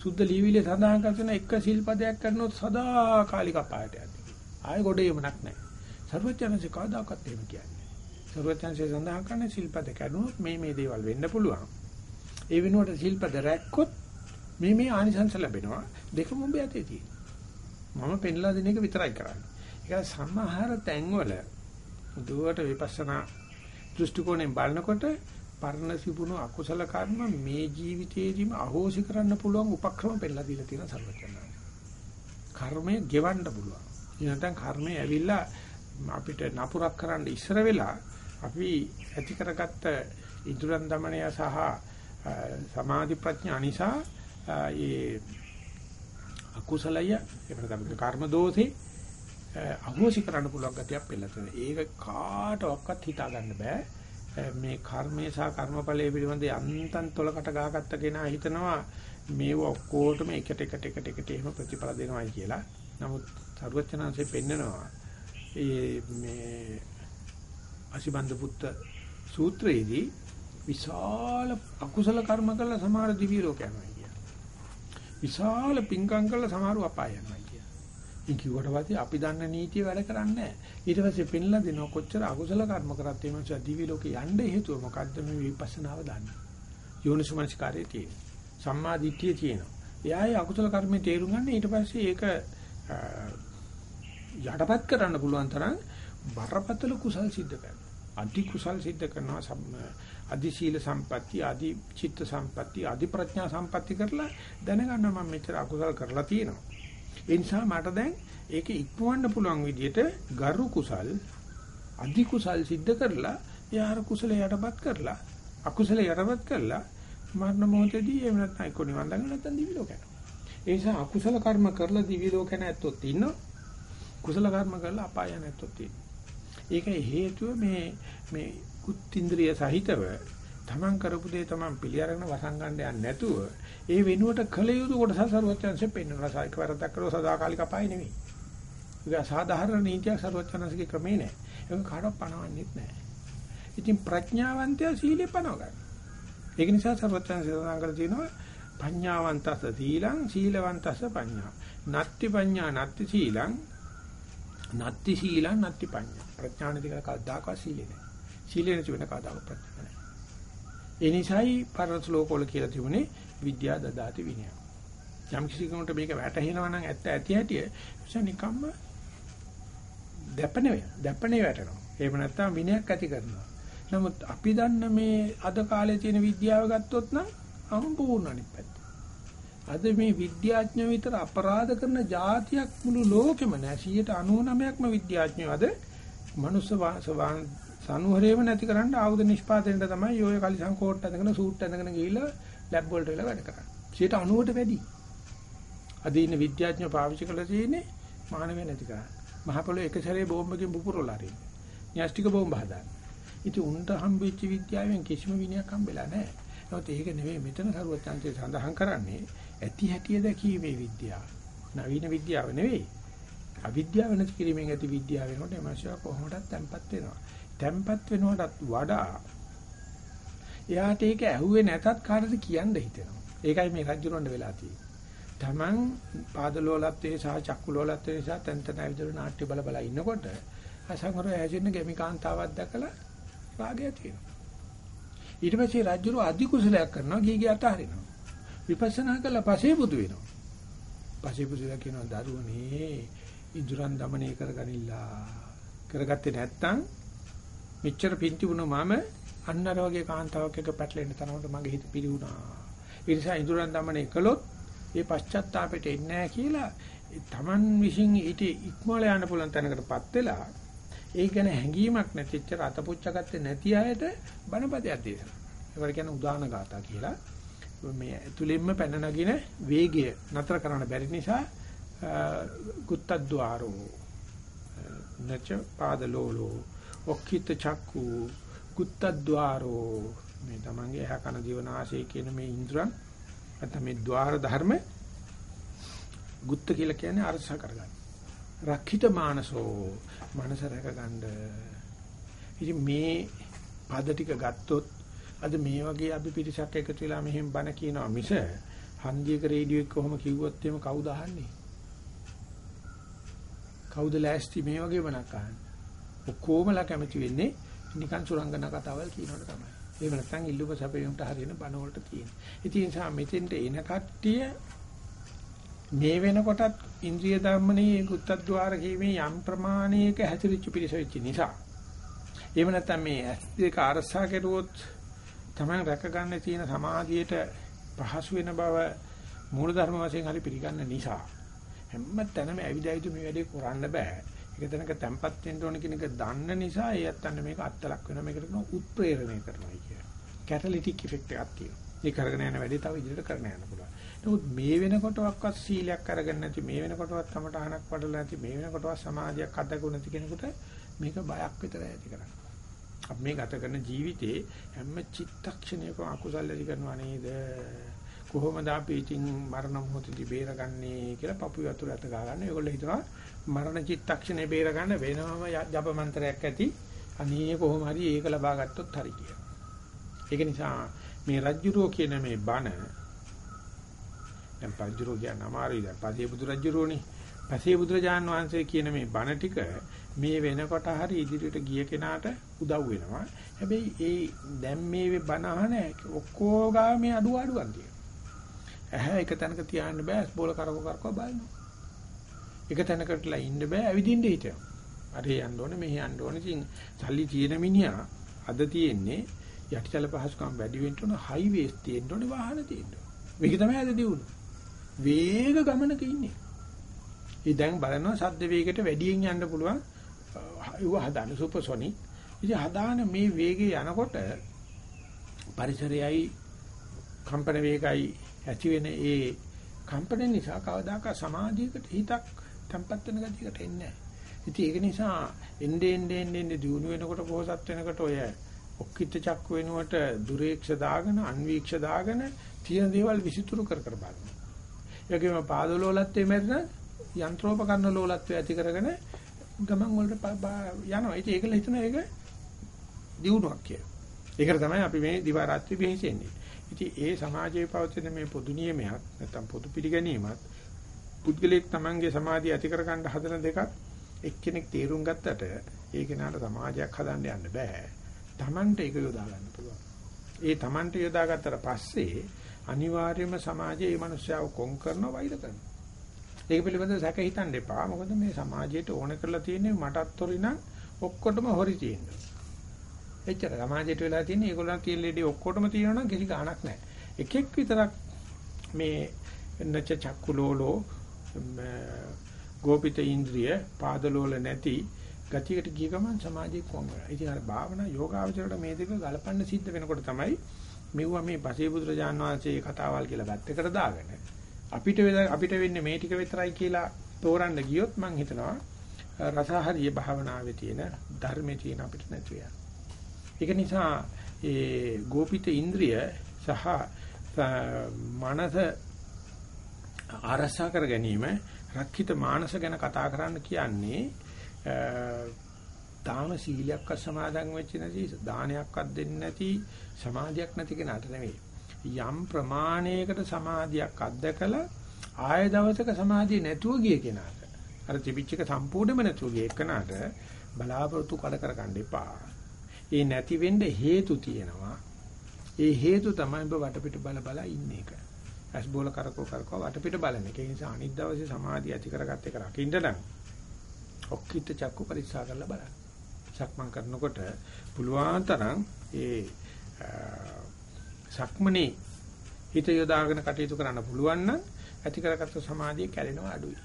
සුද්ධ ලියවිල්ලේ සඳහන් කරන එක සිල්පදයක් කරනොත් සදාකාලික අපායට යන්නේ. ආයෙ ගොඩේමක් නැහැ. සර්වඥාන්සේ කවදාකවත් එහෙම කියන්නේ. සර්වඥාන්සේ සඳහන් කරන සිල්පද කරනොත් මේ මේ දේවල් වෙන්න පුළුවන්. ඒ වෙනුවට සිල්පද රැක්කොත් මේ මේ ආනිසංස ලැබෙනවා. දෙකම ඔබ යතේ තියෙනවා. මම පෙන්ලා දෙන එක විතරයි කරන්නේ. ඒක සම්මාහාර තැන්වල දුවට විපස්සනා දෘෂ්ටි කෝණයෙන් බලනකොට පරණ සිපුණු අකුසල කර්ම මේ ජීවිතේදීම අහෝසි කරන්න පුළුවන් උපක්‍රම පෙන්නලා දීලා තියෙන සර්වඥාණන්. කර්මය ගෙවන්න පුළුවන්. නැත්නම් කර්මය ඇවිල්ලා අපිට නපුරක් කරන්න ඉස්සර වෙලා අපි ඇති කරගත්ත ඉදurang দমনය සහ සමාධි ප්‍රඥා නිසා ඒ අකුසලය එහෙම නැත්නම් කර්ම දෝෂේ අහෝසි කරන්න පුළුවන් ගතියක් පෙළතන. ඒක කාටවත් හිතා ගන්න බෑ. මේ කර්මය සහ කර්මඵලයේ පිළිබඳ යන්තම් තොලකට ගහගත්ත කෙනා හිතනවා මේව ඔක්කොටම එකට එකට එකට එකට එහෙම ප්‍රතිඵල දෙනවායි කියලා. නමුත් සරුවචනාංශයෙන් පෙන්නනවා ඒ මේ අසිබන්ද පුත්ත සූත්‍රයේදී විශාල අකුසල කර්ම කළ සමහර දිව්‍ය ලෝක යනවා කියලා. විශාල පිංකම් කළ සමහර අපාය යනවා. ඉතින් කිව්වට පස්සේ අපි දන්න නීතිය වැඩ කරන්නේ නැහැ. ඊට පස්සේ පෙන්ලා දෙනවා කොච්චර අකුසල කර්ම කරත් ඒ මනුස්සයා දිවි ලෝකේ යන්න හේතුව මොකද්ද මේ විපස්සනාව දන්නේ. යෝනිසමනස්කාරයේ තියෙන. සම්මා දිට්ඨිය තියෙනවා. එයායි අකුසල කර්මේ තේරුම් ගන්න ඊට පස්සේ ඒක යටපත් කරන්න පුළුවන් තරම් බරපතල කුසල් සිද්ධ කරනවා. අධි කුසල් සිද්ධ කරනවා අධි සීල සම්පatti අධි චිත්ත සම්පatti අධි ප්‍රඥා සම්පatti කරලා දැනගන්න මම මෙච්චර අකුසල් කරලා තියෙනවා. ඒ නිසා මට දැන් ඒක ඉක්මවන්න පුළුවන් විදිහට ගරු කුසල් අධි කුසල් සිද්ධ කරලා යාර කුසල යටපත් කරලා අකුසල යටපත් කරලා මරණ මොහොතදී එහෙම නැත්නම් එක්ක නිවන් දඟ නැත්නම් දිවි ලෝක යනවා. ඒ නිසා අකුසල කර්ම කරලා දිවි ලෝක නැත්තොත් ඉන්නවා. කුසල කර්ම කරලා අපාය නැත්තොත් ඉන්නවා. ඒකයි හේතුව මේ මේ කුත්ඉන්ද්‍රිය සහිතව තමන් කරපු දේ තමන් පිළි අරගෙන වසන් ගන්න යන්නේ නැතුව ඒ වෙනුවට කල යුතු කොටස සරුවචනanse පෙන්වනවා සායික වරදක් කරව සදාකාලික අපාය නෙවෙයි. ඒක සාධාරණ නීතියක් සරුවචනanseගේ ක්‍රමේ නෑ. ඒක කාටවත් පණවන්නෙත් නෑ. ඉතින් ප්‍රඥාවන්තයා සීලේ පණව ගන්න. ඒක නිසා සරුවචනanse සඳහන් කරලා තියෙනවා පඤ්ඤාවන්තස්ස සීලං සීලවන්තස්ස පඤ්ඤා. නත්ති පඤ්ඤා නත්ති සීලං නත්ති සීලං නත්ති පඤ්ඤා. ප්‍රඥානිත කියලා කවදාකවත් සීලේ නෑ. සීලේ නැති වෙන කවදාකවත් ප්‍රඥා නෑ. ඒ නිසායි පරණ ශ්ලෝකවල කියලා තිබුණේ විද්‍යා දදාති විනය. යම් කිසි කෙනෙකුට මේක වැටහෙනවා නම් ඇත්ත ඇති හැටි එසේ නිකම්ම දැපනේ දැපනේ වැටෙනවා. එහෙම නැත්නම් විනයක් ඇති කරනවා. නමුත් අපි දන්න මේ අද කාලේ තියෙන විද්‍යාව ගත්තොත් නම් සම්පූර්ණ අනිත් පැත්ත. අද මේ විද්‍යාඥයෝ විතර අපරාධ කරන જાතියක් මුළු ලෝකෙම නෑ 99%ක්ම විද්‍යාඥයෝ අද මනුස්ස සනුහරේම නැති කරන්න ආයුධ නිෂ්පාදනයට තමයි ඔය කලිසම් කෝට් ඇඳගෙන සූට් ඇඳගෙන ගිහිල්ලා ලැබ් වලට වෙලා වැඩ කරන්නේ. 90ට වැඩි. අද ඉන්න විද්‍යාඥයෝ පාවිච්චි කරලා තියෙන්නේ මානවය නැති කරන්න. මහ පොළොවේ එක සැරේ බෝම්බකින් පුපුරලා හරි. න්‍යෂ්ටික බෝම්බ හදාන්න. ඉතින් උන්ට හම්බෙච්ච විද්‍යාවෙන් කිසිම විනයක් හම්බෙලා නැහැ. නමුත් ඒක නෙවෙයි මෙතන සරුවචාන්තේ සඳහන් කරන්නේ ඇති හැටිය දැකීමේ විද්‍යාව. නවීන විද්‍යාව නෙවෙයි. අවිද්‍යාව නැති කිරීමෙන් ඇති විද්‍යාව වෙනකොට එමශා කොහොමදත් තැම්පත් වෙනවා. තැම්පත් වෙනවටත් වඩා එයාට ඒක ඇහුවේ නැතත් කාටද කියන්න හිතෙනවා. ඒකයි මේ රජුරොන්ට වෙලා තියෙන්නේ. Taman පාදලෝලත්වේ සහ චක්කුලෝලත්වේ නිසා තන්තන විදුරු නාට්‍ය බල බල ඉන්නකොට අසංගර ඇජින්න ගෙමිකාන්තාවක් දැකලා රාගය ඇති වෙනවා. ඊට පස්සේ රජුරු අධි කුසලයක් කරනවා ගිහි ගිය අතහරිනවා. විපස්සනා කළා පස්සේ බුදු වෙනවා. පස්සේ බුදුලා කියනවා දරුවනේ ඉඳුරන් দমনය කරගනිලා. කරගත්තේ නැත්නම් මෙච්චර පිංති වුණ මම අන්නර වගේ කාන්තාවක් එක්ක පැටලෙන්න තරමට මගේ හිත පිරිහුණා. ඒ නිසා ඉදurang দমনය කළොත් ඒ පශ්චාත්තාපයට එන්නේ නැහැ කියලා තමන් විසින් ඊට ඉක්මවල යන්න පුළුවන් තැනකටපත් වෙලා ඒක ගැන හැඟීමක් නැතිච්ච අතපොච්චගත්තේ නැති අයට බණපදයක් දේශනා. ඒවට කියන්නේ උදාන ගාථා කියලා. මේ ඇතුළෙන්ම පැන නගින වේගය නතර කරන්න බැරි නිසා කුත්තද්්වාරෝ නච පාදලෝලෝ ඔක්කිත චක්කු ගුත්තද්්වාරෝ මේ තමන්ගේ ඇහ කන දිව නාසය කියන මේ ඉන්ද්‍රයන් නැත්නම් මේ ద్వාර ධර්ම ගුත්ත කියලා කියන්නේ අරස කරගන්න. රක්ඛිත මානසෝ මනස රැකගන්න. ඉතින් මේ පද ටික ගත්තොත් අද මේ වගේ අපි පිරිසක් එකතු වෙලා මෙහෙම බණ කියනවා මිස හන්දියක රේඩියෝ එක කොහොම කිව්වොත් එහෙම කවුද අහන්නේ? කවුද ලෑස්ති මේ වගේ බණක් අහන්නේ? ඔක්කොමලා කැමති වෙන්නේ නිකන් සුරංගනා කතාවල් කියනවට තමයි. එහෙම නැත්නම් ඉල්ලුම සැපයුම්ට හරියන බණ වලට තියෙන. ඉතින් ඒ නිසා මෙතෙන්ට එන කට්ටිය මේ වෙනකොටත් ඉන්ද්‍රිය ධර්මනේ කුත්තද්්වාර කීමේ යම් ප්‍රමාණයක හැසිරෙච්ච පිරිස වෙච්ච නිසා. එහෙම නැත්නම් මේ ඇස් දෙක අරසා කෙරුවොත් තමයි රැක ගන්න තියෙන සමාධියට පහසු වෙන බව මූල ධර්ම වශයෙන් හරි පිළිගන්න නිසා හැම තැනම ඇවිදයිතු මේ වැඩේ කරන්න බෑ. ඒක දැනක තැම්පත් වෙන්න ඕන කියන එක දන්න නිසා ඒ අත්තන්න මේක අත්තලක් වෙනවා මේකට කියන උත්ප්‍රේරණය කරනවා කියන. කැටලිටික් ඉෆෙක්ට් එකක් තියෙනවා. ඒ කරගෙන යන වැඩේ තව ඉදිරියට කරන්න යන්න පුළුවන්. නමුත් මේ වෙනකොටවත් සීලයක් අරගෙන නැති මේ වෙනකොටවත් කමටහනක් වඩලා නැති මේ වෙනකොටවත් සමාධියක් අදගු නැති කෙනෙකුට මේක බයක් විතරයි ඇති කරන්නේ. අපි මේ ගත කරන ජීවිතේ හැම චිත්තක්ෂණයකම අකුසල් ඇති කරනවා නේද? කොහොමද අපි ඉතින් මරණ මොහොතදී බේරගන්නේ කියලා පපු වතුර ඇත ගන්න. ඒගොල්ලෝ හිතනවා මරණ චිත්තක්ෂණය බේරගන්න වෙනම ජප මන්ත්‍රයක් ඇති. අනේ කොහොම හරි ඒක ලබා ගත්තොත් හරි කියලා. ඒක නිසා මේ රජ්ජුරෝ කියන මේ බණ දැන් පජ්ජුරෝ කියන අමාරුයි දැන් පසේ බුදු රජ්ජුරෝනේ. පසේ බුදුරජාන් වහන්සේ කියන මේ බණ ටික මේ වෙනකොට හරි ඉදිරියට ගිය කෙනාට උදව් වෙනවා. හැබැයි ඒ දැන් මේ බණ අහන ඔක්කොගා මේ අඩු අඩුවක් තියෙනවා. ඇහැ එක තැනක තියාන්න බෑ බෝල කරකෝ කරකෝ බලනවා. එක තැනකටලා ඉන්න බෑ ඇවිදින්න හිටියා. අර යන්න ඕනේ මෙහි යන්න ඕනේ. ඉතින් සල්ලි තියෙන මිනිහා අද තියෙන්නේ යටිතල පහසුකම් වැඩි වෙන්න ඕන හයිවේස් තියෙන්න ඕනේ වාහන තියෙන්න ඕනේ. මේක තමයි අද දියුණු. වේග ගමනක ඉන්නේ. ඒ දැන් බලනවා සද්ද වේගයට වැඩියෙන් යන්න පුළුවන්. ඒව හදාන සුපර්සොනික්. ඉතින් හදාන මේ වේගය යනකොට පරිසරයයි කම්පන වේගයි ඇති වෙන ඒ කම්පන නිසා කවදාක සමාධියකට හිතක් තැම්පත් වෙන ගතියකට එන්නේ නැහැ. ඉතින් ඒක නිසා එnde ende ende දිනු වෙනකොට පොහසත් වෙනකොට ඔය ඔක්කිට චක්ක වෙනුවට දුරේක්ෂ දාගෙන අන්වීක්ෂ දාගෙන තියෙන දේවල් විසිතුරු කර කර බලනවා. ඒකෙම පාද ලෝලත්වයේ මැරෙන යන්ත්‍රෝපකරණ ලෝලත්වය ඇති කරගෙන ගමන් වලට යනවා. ඉතින් ඒකල හිතන එක දියුණුවක් කියලා. ඒකට තමයි අපි මේ දිවා රාත්‍රී වෙහෙසෙන්නේ. ඉතින් ඒ සමාජයේ පවතින මේ පොදු නියමයක් නැත්නම් පොදු පිළිගැනීමත් පුද්ගලික තමන්ගේ සමාධිය ඇති කර ගන්න හදන දෙකක් එක්කෙනෙක් තීරුම් ගත්තට ඒ කෙනාට සමාජයක් හදන්න යන්න බෑ. තමන්ට ඒක යොදා ගන්න පුළුවන්. ඒ තමන්ට යොදා ගත්තට පස්සේ අනිවාර්යයෙන්ම සමාජයේ මේ මිනිස්යාව කොන් කරනවා වෛර කරනවා. ඒක පිළිබඳව සැක හිතන්න එපා. මොකද මේ සමාජයට ඕන කරලා තියෙන්නේ මටත් හොරි නම් ඔක්කොටම හොරි තියෙනවා. එච්චර සමාජයට වෙලා තියෙන්නේ ඒගොල්ලන් තියෙන ලෙඩේ ඔක්කොටම තියෙනවා නම් කිසි ගාණක් නැහැ. එකෙක් විතරක් මේ නච චක්කුලෝලෝ ගෝපිත ඉන්ද්‍රිය පාදලෝල නැති ගතියකට ගිය ගමන් සමාජයේ කොම් වෙනවා. ඉතින් අර භාවනා යෝගාවචරයට මේ දෙක ගලපන්න සිද්ධ වෙනකොට තමයි මෙවුවා මේ පසේබුදුරජාන් වහන්සේ කතාවල් කියලා පැත්තකට දාගෙන අපිට අපිට වෙන්නේ මේ ටික විතරයි කියලා තෝරන්න ගියොත් මම හිතනවා රසහරිය භාවනාවේ තියෙන ධර්මයේ තියෙන අපිට නැති වෙනවා. ඒක නිසා ඒ ගෝපිත ඉන්ද්‍රිය සහ මනස ආරසා කර ගැනීම රක්කිත මානස ගැන කතා කරන්න කියන්නේ තාම සීලයක්වත් සමාදන් වෙච්ච නැති දානයක්වත් දෙන්නේ නැති සමාධියක් නැති කෙනාට නෙවෙයි. යම් ප්‍රමාණයකට සමාධියක් අත්දකලා ආය දවසක සමාධිය නැතුව ගිය කෙනාට අර තිබිච්ච එක සම්පූර්ණයෙන්ම නැතුව ගිය කෙනාට බලාපොරොත්තු කඩ කරගන්න එපා. ඒ නැති වෙන්න හේතු තියෙනවා. ඒ හේතු තමයි ඔබ වටපිට බල බල ඉන්න එක. ඇස් බෝල කරකෝ කරකෝ වටපිට බලන එක. ඒ නිසා අනිත් දවසේ සමාධිය ඇති කරගත්ත එක රකින්න නම් ඔක්කිට චක්කු පරික්ෂා කරලා බලන්න. සක්මන් කරනකොට පුළුවන් තරම් ඒ සක්මනේ හිත යොදාගෙන කටයුතු කරන්න පුළුවන් නම් ඇති කරගත්ත සමාධිය කැඩෙනවා අඩුයි.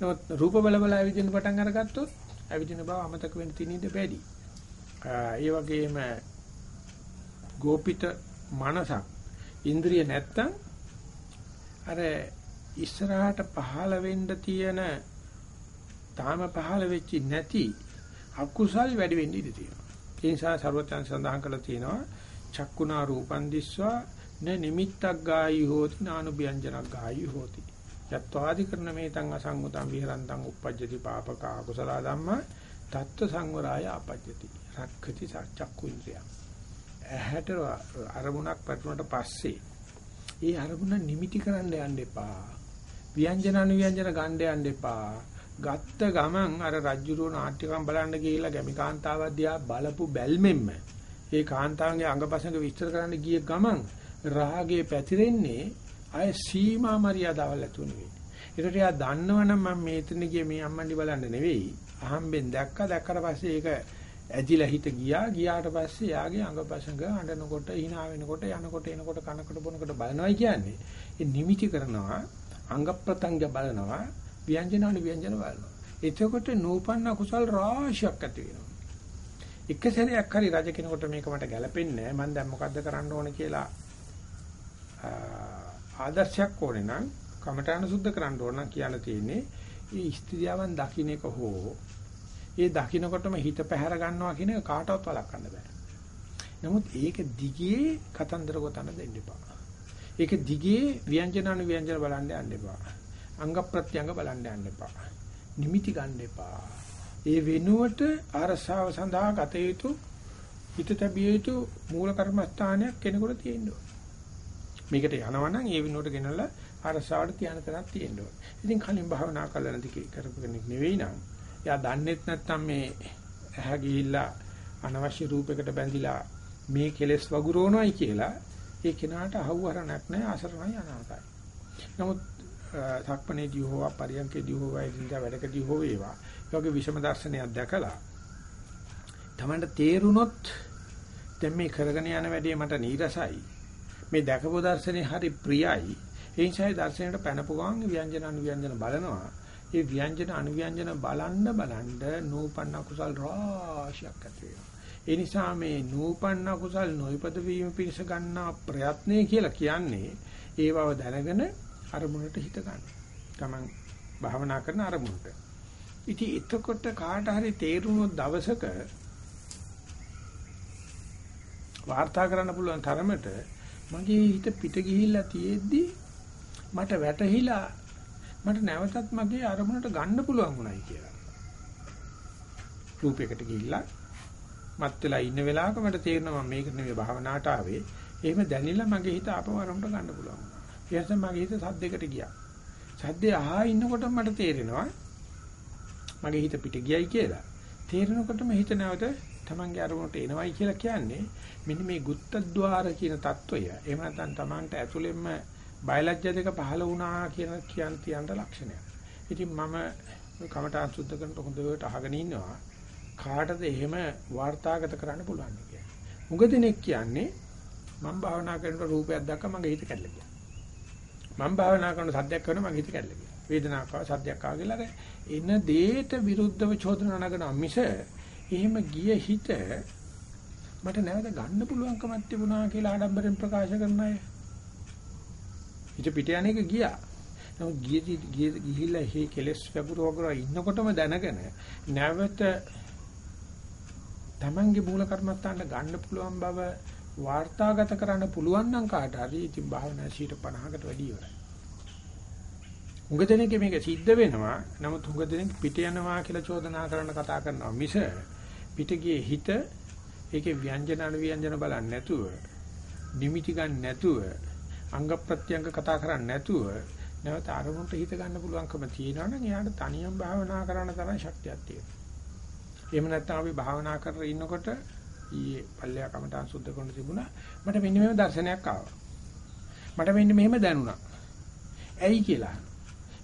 නමුත් රූප බල බල ඇවිදින්න පටන් අරගත්තොත් ඇවිදින බව අමතක වෙන්න තිනින්ද බැරි. ඒ වගේම ගෝපිත මනසක් ඉන්ද්‍රිය නැත්තම් අර ඉස්සරහට පහළ වෙන්න තියෙන තාම පහළ වෙච්චි නැති අකුසල් වැඩි වෙන්න ඉඩ තියෙනවා. ඒ නිසා ਸਰවඥයන් සඳහන් කළා තියෙනවා චක්කුණා රූපන් දිස්වා න නිමිත්තක් ගායි හෝති නානුභ්‍යංජනක් ගායි හෝති. යත්වාදි කරන මේතං අසංගතං විහරන්තං uppajjati papaka akusala dhamma tatta සංවරාය ආපජ්ජති. රක්ඛති සච්චක්කු ඉන්ද්‍රිය. ඇහැට අරමුණක් පැටුණට පස්සේ ඒ අරමුණ නිමිටි කරන්න යන්න එපා. ව්‍යංජන අනුව්‍යංජන ගන්න යන්න එපා. ගත්ත ගමන් අර රජ්ජුරුව නාට්‍යකම් බලන්න ගිහිල්ලා ගැමිකාන්තාවක් දිහා බලපු බැල්මෙන්ම ඒ කාන්තාවගේ අංගපසංග විස්තර කරන්න ගිය ගමන් රාගේ පැතිරෙන්නේ අය සීමා මරියාදාවල් ඇතුළු නෙවෙයි. ඒකට එයා දන්නවනම් මම මේතන ගියේ මේ අම්මන්ඩි බලන්න නෙවෙයි. අහම්බෙන් දැක්කා දැක්කට පස්සේ ඒක ඇදිලා හිත ගියා ගියාට පස්සේ යාගේ අංගපසංග අඬනකොට hina වෙනකොට යනකොට එනකොට කනකොට බොනකොට බලනවායි කියන්නේ. ඒ නිමිති කරනවා අංග ප්‍රත්‍යංග බලනවා ව්‍යංජන අනු ව්‍යංජන බලනවා. එතකොට නූපන්න කුසල් රාශියක් ඇති වෙනවා. එක සැරයක් හරි රජ කෙනෙකුට මේක මට ගැලපෙන්නේ නැහැ. මම දැන් මොකද්ද කරන්න ඕන කියලා ආදර්ශයක් ඕනේ නම් කමඨාන සුද්ධ කරන්න ඕන නම් කියන්න තියෙන්නේ මේ ස්ත්‍රියවන් දකින්න එක හෝ ඒ දකින්නකොටම හිත පැහැර ගන්නවා කියන එක කාටවත් වළක්වන්න බෑ. නමුත් ඒක දිගේ කතන්දර ගොතන දෙන්න එපා. ඒක දිගේ ව්‍යංජන අනු ව්‍යංජන බලන්න යන්න එපා. අංග ප්‍රත්‍යංග බලන්න යන්න එපා. නිමිති ගන්න එපා. ඒ වෙනුවට අරසාව සඳහා ගත යුතු හිත තැබිය යුතු මූල කර්මස්ථානයක් කෙනෙකුට තියෙන්න ඕන. මේකට යනවා නම් ඒ වෙනුවට ගෙනල්ලා අරසාවට තියන තැනක් තියෙන්න ඕන. ඉතින් කලින් භාවනා කළා නැති කරපු කෙනෙක් නෙවෙයි නම් එයා දන්නේත් නැත්තම් මේ ඇහැ ගිහිල්ලා අනවශ්‍ය රූපයකට බැඳිලා මේ කෙලෙස් වගුරෝනොයි කියලා ඒ කෙනාට අහුවරණක් නැහැ අසරණයි අනාතයි. නමුත් සක්පනේදී හෝ පරියන්කේදී හෝ වයිදින්දා වැඩකදී හෝ වේවා. ඒ වගේ විෂම දර්ශනයක් දැකලා තමන්ට තේරුනොත් දැන් මේ කරගෙන යන වැඩේ මට නීරසයි. මේ දැකපු දර්ශනේ හරි ප්‍රියයි. ඒ නිසායි දර්ශනයට පැනපු ගමන් ව්‍යංජන අනුව්‍යංජන බලනවා. ඒ ව්‍යංජන අනුව්‍යංජන බලන්න බලන්න නූපන්න කුසල් රාශියක් ඇති වෙනවා. ඒ නිසා මේ නූපන්න කුසල් නොයිපද වීම පිණිස ගන්නා ප්‍රයත්නය කියලා කියන්නේ ඒ බව දැනගෙන අරමුණට හිත ගන්න. Taman භාවනා කරන අරමුණට. ඉතින් එතකොට කාට හරි තේරුණොත් දවසක වාර්තා කරන්න පුළුවන් තරමට මගේ හිත පිට ගිහිල්ලා තියෙද්දි මට වැටහිලා මට නැවතත් මගේ අරමුණට ගන්න පුළුවන් උනායි කියලා. රූපයකට ගිහිල්ලා මත් වෙලා ඉන්න වෙලාවක මට තේරෙනවා මේක නෙවෙයි භාවනාවට ආවේ. එහෙම දැනෙලා මගේ හිත ආපහු අරමුණට ගන්න පුළුවන්. ඒ නිසා මගේ හිත සද්දයකට ගියා. සද්දේ අහා ඉන්නකොට මට තේරෙනවා මගේ හිත පිට ගියයි කියලා. තේරෙනකොටම හිත නැවත තමන්ගේ අරමුණට එනවයි කියලා කියන්නේ මෙන්න මේ ගුත්තද්්වාර කියන தত্ত্বය. එහෙම නැත්නම් තමන්ට ඇතුළෙන්ම බයලජ්‍ය දෙක පහළ වුණා කියන කියන තියන්න ලක්ෂණයක්. ඉතින් මම කමඨාන් සුද්ධ කරනකොට හොඳට අහගෙන ඉන්නවා. කාටද එහෙම වාර්තාගත කරන්න පුළුවන් කියලා. මුග දිනෙක් කියන්නේ මම භාවනා කරනකොට රූපයක් දැක්ක මගේ හිත කැඩලා ගියා. මම භාවනා කරන සද්දයක් කරන මගේ හිත කැඩලා ගියා. වේදනාවක් ආව සද්දයක් ආව කියලා එන දේට විරුද්ධව චෝදනා නගන මිස එහෙම ගිය හිත මට නැවත ගන්න පුළුවන්කමක් තිබුණා කියලා ආඩම්බරෙන් ප්‍රකාශ කරන අය. හිත පිට යන්නේක ගියා. නමුත් ගිය ගිහිල්ලා හේ කෙලස් වගුරු වගුරු ඉන්නකොටම දැනගෙන නැවත තමන්ගේ මූල කර්මස්ථානට ගන්න පුළුවන් බව වාර්තාගත කරන්න පුළුවන් නම් කාට හරි ඉතින් භාවනා 50කට වැඩි ඉවරයි. උඟ දෙනෙක් මේක සිද්ධ වෙනවා. නමුත් උඟ දෙනෙක් පිට යනවා කියලා චෝදනා කරන්න කතා කරනවා මිස පිට ගියේ හිත ඒකේ ව්‍යංජන අනුව්‍යංජන බලන්නේ නැතුව නිමිති ගන්න නැතුව අංග ප්‍රත්‍යංග කතා කරන්නේ නැතුව නැවත අරමුණට හිත ගන්න පුළුවන්කම තියෙනවා නම් එයාට තනියම භාවනා කරන්න තරම් ශක්තියක් තියෙනවා. එහෙම නැත්නම් අපි භාවනා කරගෙන ඉන්නකොට ඊයේ පල්ලෙයා කමටහන් සුද්ධ කරන තිබුණා. මට මෙන්න මෙහෙම දර්ශනයක් ආවා. මට මෙන්න මෙහෙම දැනුණා. ඇයි කියලා.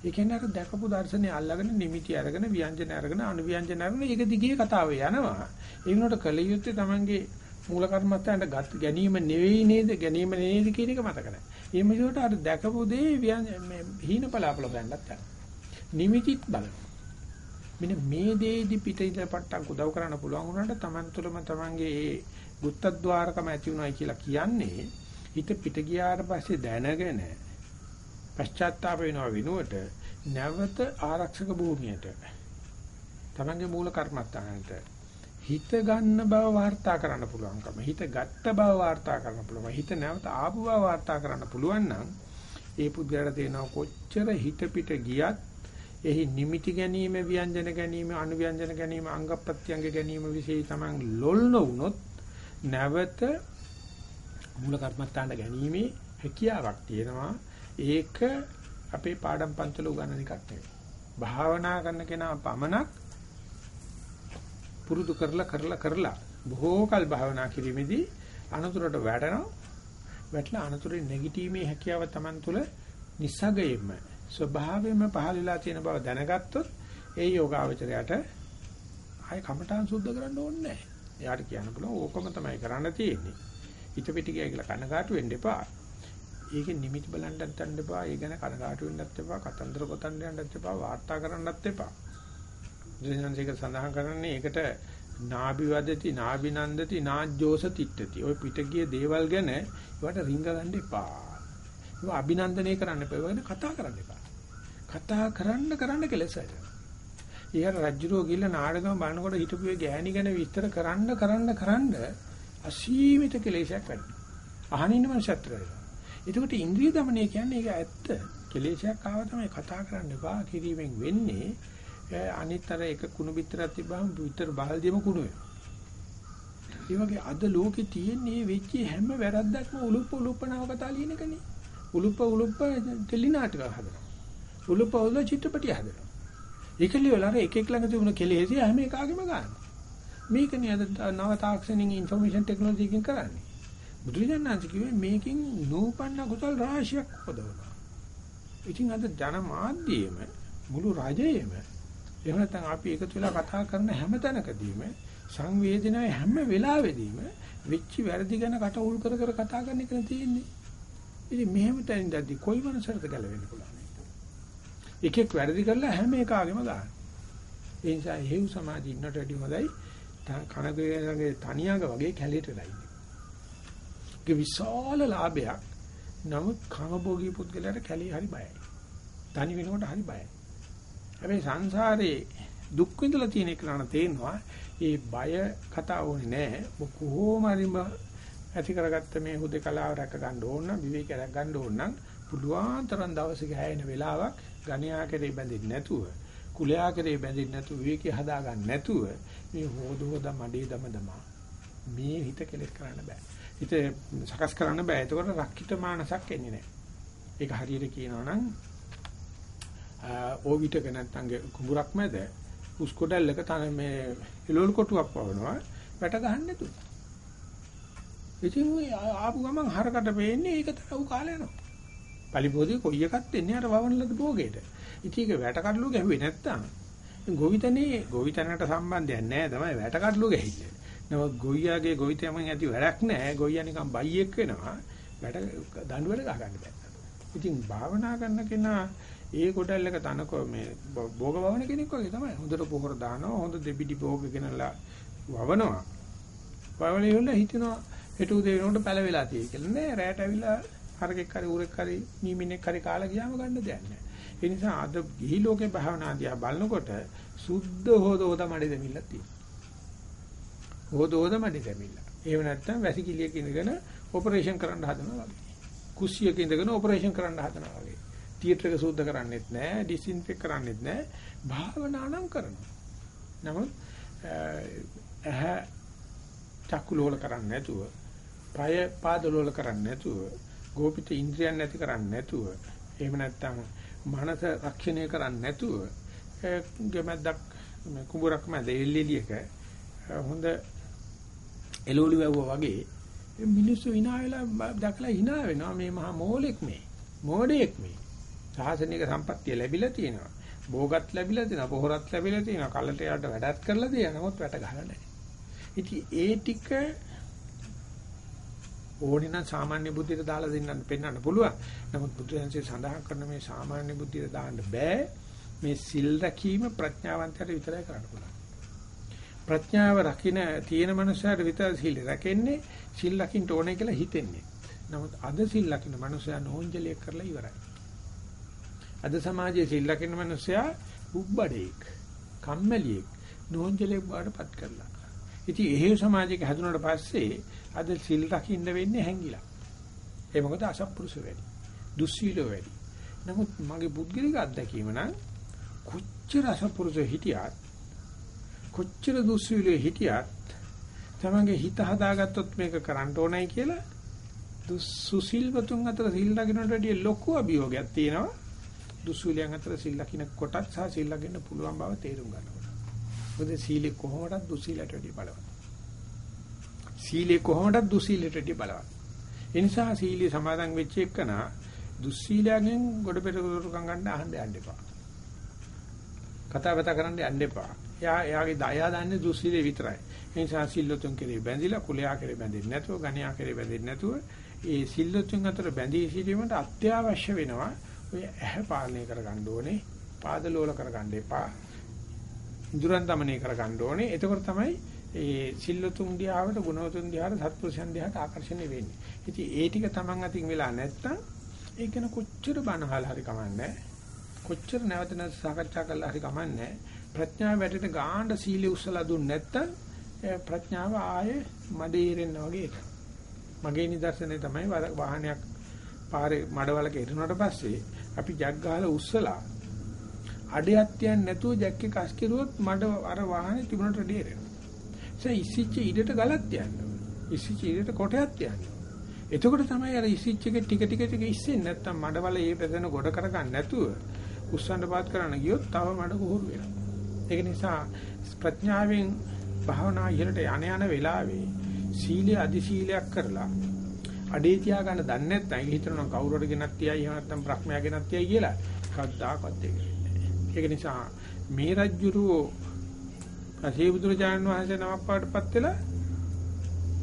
ඒ කියන්නේ අර දැකපු දර්ශනේ අල්ලගෙන නිමිති අරගෙන ව්‍යංජන අරගෙන අනුව්‍යංජන අරගෙන ඒක දිගේ කතාව යනවා. ඒ වුණාට කලියුත්තේ Tamange මූල කර්මත්තන්ට ගැනීම නෙවෙයි නේද ගැනීම නේද කියන එක මතක නැහැ. ඒ මිසෝට අර දැකපු දේ මේ හීන පලාපල බැලන්නත් යනවා. නිමිතිත් බලනවා. මෙන්න මේ දේදි පිටින් පට්ටක් උදව් කරන්න පුළුවන් වුණාට Taman තුළම Tamanගේ ඒ බුත්තද්්වාරකම ඇති උනායි කියලා කියන්නේ හිත පිට ගියාට පස්සේ දැනගෙන පශ්චාත්තාප වෙනවා වෙනුවට නැවත ආරක්ෂක භූමියට Tamanගේ මූල කර්මස්ථානට හිත ගන්න බව වාර්තා කරන්න පුළුවන්කම. හිත ගත්ත බව වාර්තා කරන්න පුළුවන්. හිත නැවත ආපු බව වාර්තා කරන්න පුළුවන් නම් ඒ පුද්ගලයාට තේනවා කොච්චර හිත පිට ගියත් එහි නිමිති ගැනීම ව්‍යංජන ගැනීම අනුව්‍යංජන ගැනීම අංග ප්‍රත්‍යංග ගැනීම વિશે තමන් ලොල් නොවුනොත් නැවත මූල කර්මස්ථාන ගැනීමේ හැකියාවක් තියෙනවා. ඒක අපේ පාඩම් පන්සල උගන්වන එකක් නෙවෙයි. භාවනා කරන කෙනා පමණක් පුරුදු කරලා කරලා කරලා බොහෝ කල් භාවනා කිරීමේදී අනතුරට වැටෙනවා වැටලා අනතුරේ නැගිටීමේ හැකියාව Taman තුල නිස්සගයෙන්ම ස්වභාවයෙන්ම පහළලා තියෙන බව දැනගත්තොත් ඒ යෝගාවචරයට ආය කමඨාන් සුද්ධ කරන්න ඕනේ නැහැ. එයාට කියන්න පුළුවන් ඕකම තමයි කරන්න තියෙන්නේ. හිත පිටි ගියා කියලා කනගාටු වෙන්න එපා. ඒකේ නිමිති බලන්නත් යන්න එපා. ඒ ගැන කනගාටු වෙන්නත් එපා. කතන්දර ගොතන්න යන්නත් එපා. වාර්තා කරන්නත් එපා. බුදුසසුනසේක සඳහන් කරන්නේ ඒකට නාභි වදති නාභි නන්දති නාජ්ජෝස තිට්ඨති. ওই පිටගිය දේවල් ගැන ඒවට රිංග ගන්න එපා. ඒවා අභිනන්දනය කරන්න එපා. ඒවා ගැන කතා කරන්න එපා. කතා කරන්න කරන්න කෙලෙසයි. ඊයර රජ්ජුරෝ ගිහිල්ලා නාඩගම බලනකොට හිටපු ගෑණි ගැන විස්තර කරන්න කරන්න කරන්න අසීමිත කෙලෙසයක් වැඩි. අහන ඉන්න මනුස්සයත් වෙලා. එතකොට ඉන්ද්‍රිය দমনය කියන්නේ ඒක ඇත්ත. කෙලෙසයක් ආව තමයි කතා කරන්න එපා. කිරීමෙන් වෙන්නේ බෑ අනිත්තර එක කුණු පිටරක් තිබ්බම පිටර බාල්දියම කුණු වෙනවා. ඒ වගේ අද ලෝකේ තියෙන මේ වෙච්ච හැම වැරද්දක්ම උලුප්ප උලුප්ප නවකතා ලියන එකනේ. උලුප්ප උලුප්ප ටෙලි නාටක හදනවා. උලුප්ප උලුප්ප චිත්‍රපටි හදනවා. ඒකලිය වල එක එක ළඟ තිබුණ කෙලෙහිදී හැම එකාගෙම ගන්නවා. මේකනේ අද නව තාක්ෂණින් ইনফර්මේෂන් ටෙක්නොලොජි එකෙන් කරන්නේ. බුදුරජාණන් කිව්වේ මේකෙන් නූපන්න කුසල් රාශියක් උපදවනවා. ඉතින් අද ජනමාධ්‍යයේම මුළු රජයේම එහෙම නැත්නම් අපි එකතු වෙලා කතා කරන හැම තැනකදීම සංවේදනයේ හැම වෙලාවෙදීම වෙච්ච වැරදි ගැන කට උල් කර කර කතා කරන එක තියෙන්නේ. ඉතින් මෙහෙම තැනින්දදී කොයි මනසටද ගැලවෙන්න පුළුවන්. එකෙක් වැරදි කරලා හැම එකාගෙම ගන්න. ඒ නිසා හේව් සමාධිය ඉන්නට වැඩි හොඳයි. කනගේගේ තනියඟ වගේ කැලේට වෙලා ඉන්නේ. ඒක විශාල ලාභයක්. නමුත් කාමභෝගී පුද්ගලයාට කැලේ හරි බයයි. තනි වෙනකොට හරි බයයි. හැබැයි සංසාරේ දුක් විඳලා තියෙන එක නන තේනවා. ඒ බය කතා ඕනේ නැහැ. කොහොම හරිම ඇති කරගත්ත මේ හුදේකලාව රැක ගන්න ඕන නම් විවේක රැක ගන්න ඕන නම් පුළුවන් තරම් දවසක හැයෙන වෙලාවක් ගණ්‍යා කරේ බැඳෙන්නේ නැතුව කුලයා කරේ බැඳෙන්නේ නැතුව විවේකී හදා ගන්න නැතුව මේ හොද හොද මඩේ දම දම මේ හිත කෙලෙස් කරන්න බෑ. හිත සකස් කරන්න බෑ. ඒකෝර රක්කිත මානසක් එන්නේ නැහැ. ඒක හරියට කියනවා නම් ඕවිතක නැත්තම් කුඹුරක් මැද උස්කොඩල්ලක තන මේ එළවලු කොටුවක් වවනවා වැට ගහන්න නැතුව. ඉතින් ආපු ගමන් හරකට පේන්නේ ඒක තරව කාලේ යනවා. පලිපෝදේ කොයි එකක් දෙන්නේ අර වවනලද භෝගේට. ඉතින් ඒක වැට කඩලු ගැහුවේ නැත්තම් ගොවිතනේ ගොවිතැනට සම්බන්ධයක් නැහැ තමයි වැට කඩලු ගැහිල්ල. නමුත් ගොයියාගේ ගොවිතැමෙන් ඇති වැඩක් නැහැ. ගොයියා නිකන් බයියෙක් වෙනවා. වැට දඬුවට ගහ ගන්න බෑ. ඉතින් භාවනා කරන කෙනා ඒ කොටල් එක තනකො මේ භෝග වවන කෙනෙක් වගේ තමයි. හොඳට පොහොර දානවා. හොඳ දෙබිඩි භෝග ගෙනලා වවනවා. වවලේ වල හිතනවා හෙට උදේ වෙනකොට පැල වෙලා තියෙයි කියලා නෑ. රැට ඇවිල්ලා හරකෙක් හරි ඌරෙක් හරි මීමිනෙක් හරි කාලා ගියාම ගන්න දෙයක් නෑ. ඒ නිසා අද ගිහි ලෝකේ භාවනා දිහා බලනකොට සුද්ධ හොද හොද මඩේ දෙමිල්ලක් තියෙනවා. හොද හොද මඩේ දෙමිල්ල. එහෙම නැත්නම් වැසිකිළියක ඉඳගෙන ඔපරේෂන් කරන්න හදනවා වගේ. කුස්සියක ඉඳගෙන ඔපරේෂන් කරන්න හදනවා වගේ. තියටර් එක සූද්ධ කරන්නෙත් නැහැ, ඩිස්ඉන්ෆෙක්ට් කරන්නෙත් නැහැ. භාවනා නම් කරනවා. නමුත් ඇහ චක්කුලෝල කරන්නේ නැතුව, පය පාදලෝල කරන්නේ නැතුව, ගෝපිත ඉන්ද්‍රියන් නැති කරන්නේ නැතුව, එහෙම නැත්නම් මනස රක්ෂණය කරන්නේ නැතුව, ගෙමැද්දක් කුඹරක් මැද එල්ලෙලියක හොඳ එළවලු වැවුවා වගේ මිනිස්සු hina වෙලා දැකලා hina වෙනවා මේ මහා මෝලෙක් මේ මෝඩයෙක් මේ සාසනික සම්පත්තිය ලැබිලා තියෙනවා. භෝගත් ලැබිලා තියෙනවා. පොහොරත් ලැබිලා තියෙනවා. කලට යට වැඩත් කරලා තියෙනවා. නමුත් වැට ගහලා නැහැ. ඉතින් ඒ ටික ඕනේ නම් සාමාන්‍ය බුද්ධියට දාලා දෙන්නත් පෙන්වන්න පුළුවන්. නමුත් බුදුරජාණන්සේ සඳහන් කරන මේ සාමාන්‍ය බුද්ධියට දාන්න බෑ. මේ සිල් රැකීම ප්‍රඥාවන්තයට විතරයි කරන්න පුළුවන්. ප්‍රඥාව රකින්න තියෙන මනුස්සයර විතර සිල් රැකෙන්නේ සිල් ලකින්න ඕනේ කියලා හිතෙන්නේ. නමුත් අද සිල් ලකින්න මනුස්සයා නෝන්ජලියක් කරලා ඉවරයි. අද සමාජයේ සිල් ලකින්න මනුස්සයා බුබ්බඩේක්, කම්මැලියෙක්, නෝන්ජලියෙක් බාටපත් කරලා. ඉතින් එහෙම සමාජයක හැදුනට පස්සේ අද සිල් රකින්න වෙන්නේ හැංගිලා. ඒ මොකද අසත්පුරුෂ වැඩි. දුස්සීලෝ වැඩි. නමුත් මගේ පුද්ගලික අත්දැකීම නම් කොච්චර අසත්පුරුෂ හිටියත් කොච්චර දුස්සීලෝ හිටියත් තමන්ගේ හිත හදාගත්තොත් මේක කරන්න ඕනයි කියලා දුස්සුසිල්වතුන් අතර සිල් ලකිනට වැඩිය ලොකු අභියෝගයක් තියෙනවා. දුස්සීලයන් අතර සිල් ලකින කොටත් සහ සිල් ලකින්න පුළුවන් බව තේරුම් ගන්නවා. මොකද සීලේ කොහොමදත් දුස්සීලට වැඩිය බලවත්. සීලේ කොහොමදත් දුස්සීලට වැඩිය බලවත්. ඒ නිසා සීලිය සමාදන් වෙච්ච එකන දුස්සීලයෙන් ගොඩ පෙර දුරුකම් ගන්න අහන්න යන්න එපා. කතා බතා කරන්න යන්න එපා. එයා එයාගේ දයා දන්නේ දුස්සීලේ විතරයි. ඒ නිසා සිල්ලොතුන් කෙරේ බැඳිලා කුලයා කෙරේ බැඳෙන්නේ නැතුව ගණයා කෙරේ බැඳෙන්නේ නැතුව ඒ සිල්ලොතුන් අතර බැඳී සිටීමට අත්‍යවශ්‍ය වෙනවා. ඔය ඇහැ පාලනය කරගන්න ඕනේ. පාද ලෝල කරගන්න එපා. ඉඳුරන් দমনය කරගන්න ඕනේ. එතකොට තමයි ඒ සිල්ලතුන් දිහාවට, ගුණවතුන් දිහාට, සත්පුරුෂයන් දිහාට ආකර්ෂණය වෙන්නේ. ඉතින් ඒ ටික Taman අතින් වෙලා නැත්තම් ඒක ගැන කොච්චර බනහලා හරි කමන්නේ කොච්චර නැවත නැවත සාකච්ඡා කළා හරි කමන්නේ ප්‍රඥාව වැටෙන ගාණ්ඩ සීලෙ උස්සලා දුන්නේ නැත්තම් ප්‍රඥාව ආයේ මඩේරෙන්න වගේ එක. මගේ නිදර්ශනය තමයි වාහනයක් පාරේ මඩවලක ඉරුණාට පස්සේ අපි ජග් ගහලා උස්සලා අඩයක් තියන්නේ නැතුව ජැක් එක අස් කෙරුවොත් මඩ අර වාහනේ තිබුණට රෙඩි වෙනවා. ඒ ඉසිච්ච ඉඩට ගලක් තියන්න. ඉසිච්ච ඉඩට කොටයක් තියන්න. එතකොට තමයි අර ඉසිච්ච එක ටික ටික ටික ඉස්සෙන්නේ නැත්තම් මඩවල ඒ පැදෙන ගොඩ කරගන්න නැතුව උස්සන්න පාත් කරන්න ගියොත් තව මඩ කුහුරු වෙනවා. ඒක නිසා ප්‍රඥාවෙන් භාවනා ඉහළට යන යන වෙලාවේ සීලය අදි සීලයක් කරලා අඩේ තියා ගන්න දන්නේ නැත්නම් හිතනවා කවුරු හරි ගෙනත් තියයි එහෙම නැත්නම් බ්‍රහ්මයා ගෙනත් තියයි කියලා කද්දාකත් ඒක. ඒක නිසා මේ රජ්ජුරුව අසීබුදුරජාණන් වහන්සේ නමක් පාටපත් වෙලා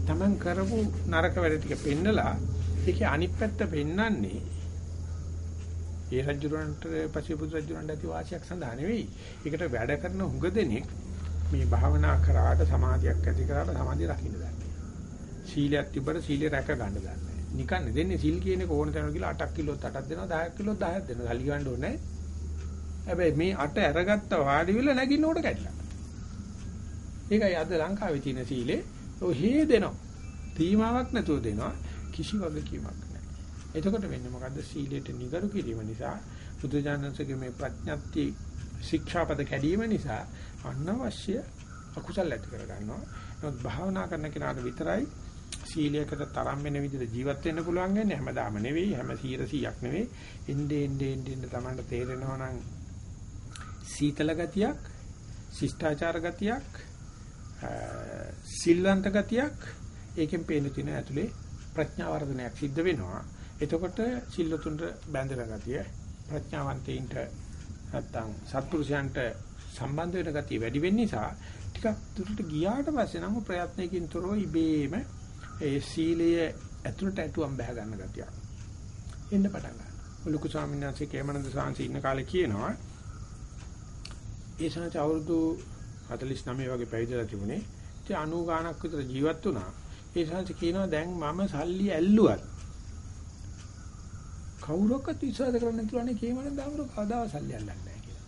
තමන් කරපු නරක වැඩ ටික පෙන්නලා ඒකේ අනිත් පැත්ත පෙන්නන්නේ ඒ රජුරන්ට පසීබුදු රජුරන්ට ඇති වාසියක් සඳහා නෙවෙයි. ඒකට වැඩ කරන හුඟ දෙනෙක් මේ භාවනා කරාට සමාධියක් ඇති කරාට සමාධිය රකින්න දන්නේ. සීලයක් තිබ්බට සීලය රැක ගන්න දන්නේ. නිකන් දෙන්නේ සිල් කියන්නේ කොහොමද කරනවා කියලා 8ක් කිලෝත් 8ක් දෙනවා 10ක් කිලෝත් 10ක් දෙනවා. සල්ලි ගන්න ඕනේ නැහැ. හැබැයි මේ අට අරගත්ත වාඩි වෙලා නැගින්නකොට කැඩලා. ඒකයි අද ලංකාවේ තියෙන සීලේ ඔහේ දෙනවා. තීමාවක් නැතුව දෙනවා. කිසි වගකීමක් නැහැ. එතකොට වෙන්නේ මොකද්ද සීලයට නිගරු කිරීම නිසා බුදුජානකගේ මේ ප්‍රඥප්ති ශික්ෂාපද කැඩීම නිසා අනවශ්‍ය අකුසල් ඇති කර ගන්නවා. නමුත් භාවනා කරන කෙනාට විතරයි සීලයකට තරම් වෙන විදිහට ජීවත් වෙන්න පුළුවන් වෙන්නේ හැමදාම නෙවෙයි හැම 100ක් නෙවෙයි එnde ende ende තමයි තේරෙනවා නම් සීතල ගතියක්, ශිෂ්ටාචාර ගතියක්, සිල්වන්ත ගතියක් ඒකෙන් පේන තියෙන ඇතුලේ ප්‍රඥා වර්ධනයක් සිද්ධ වෙනවා. එතකොට සිල්ලතුන්ට බැඳෙන ගතිය ප්‍රඥාවන්තයින්ට නැත්තම් සත්පුරුෂයන්ට සම්බන්ධ වෙන ගතිය වැඩි වෙන්න නිසා ටිකක් දුරට ගියාට පස්සේ නම් ප්‍රයත්නයකින් තොරව ඉබේම ඒ සීලය ඇතුළට ඇතුම් බහ ගන්න ගතියක් එන්න පටන් ගන්නවා. ලොකු ස්වාමීන් වහන්සේ කේමනන්ද සාංශි ඉන්න කාලේ කියනවා ඒ සනච අවුරුදු 49 වගේ පැවිදිලා තිබුණේ. ඉතින් 90 ගාණක් විතර ජීවත් වුණා. ඒ සනච කියනවා දැන් මම සල්ලි ඇල්ලුවත් කවුරක්වත් විශ්වාස කරන්නේ නැතුවනේ කේමන දාමර කවදාවත් සල්ලි අල්ලන්නේ නැහැ කියලා.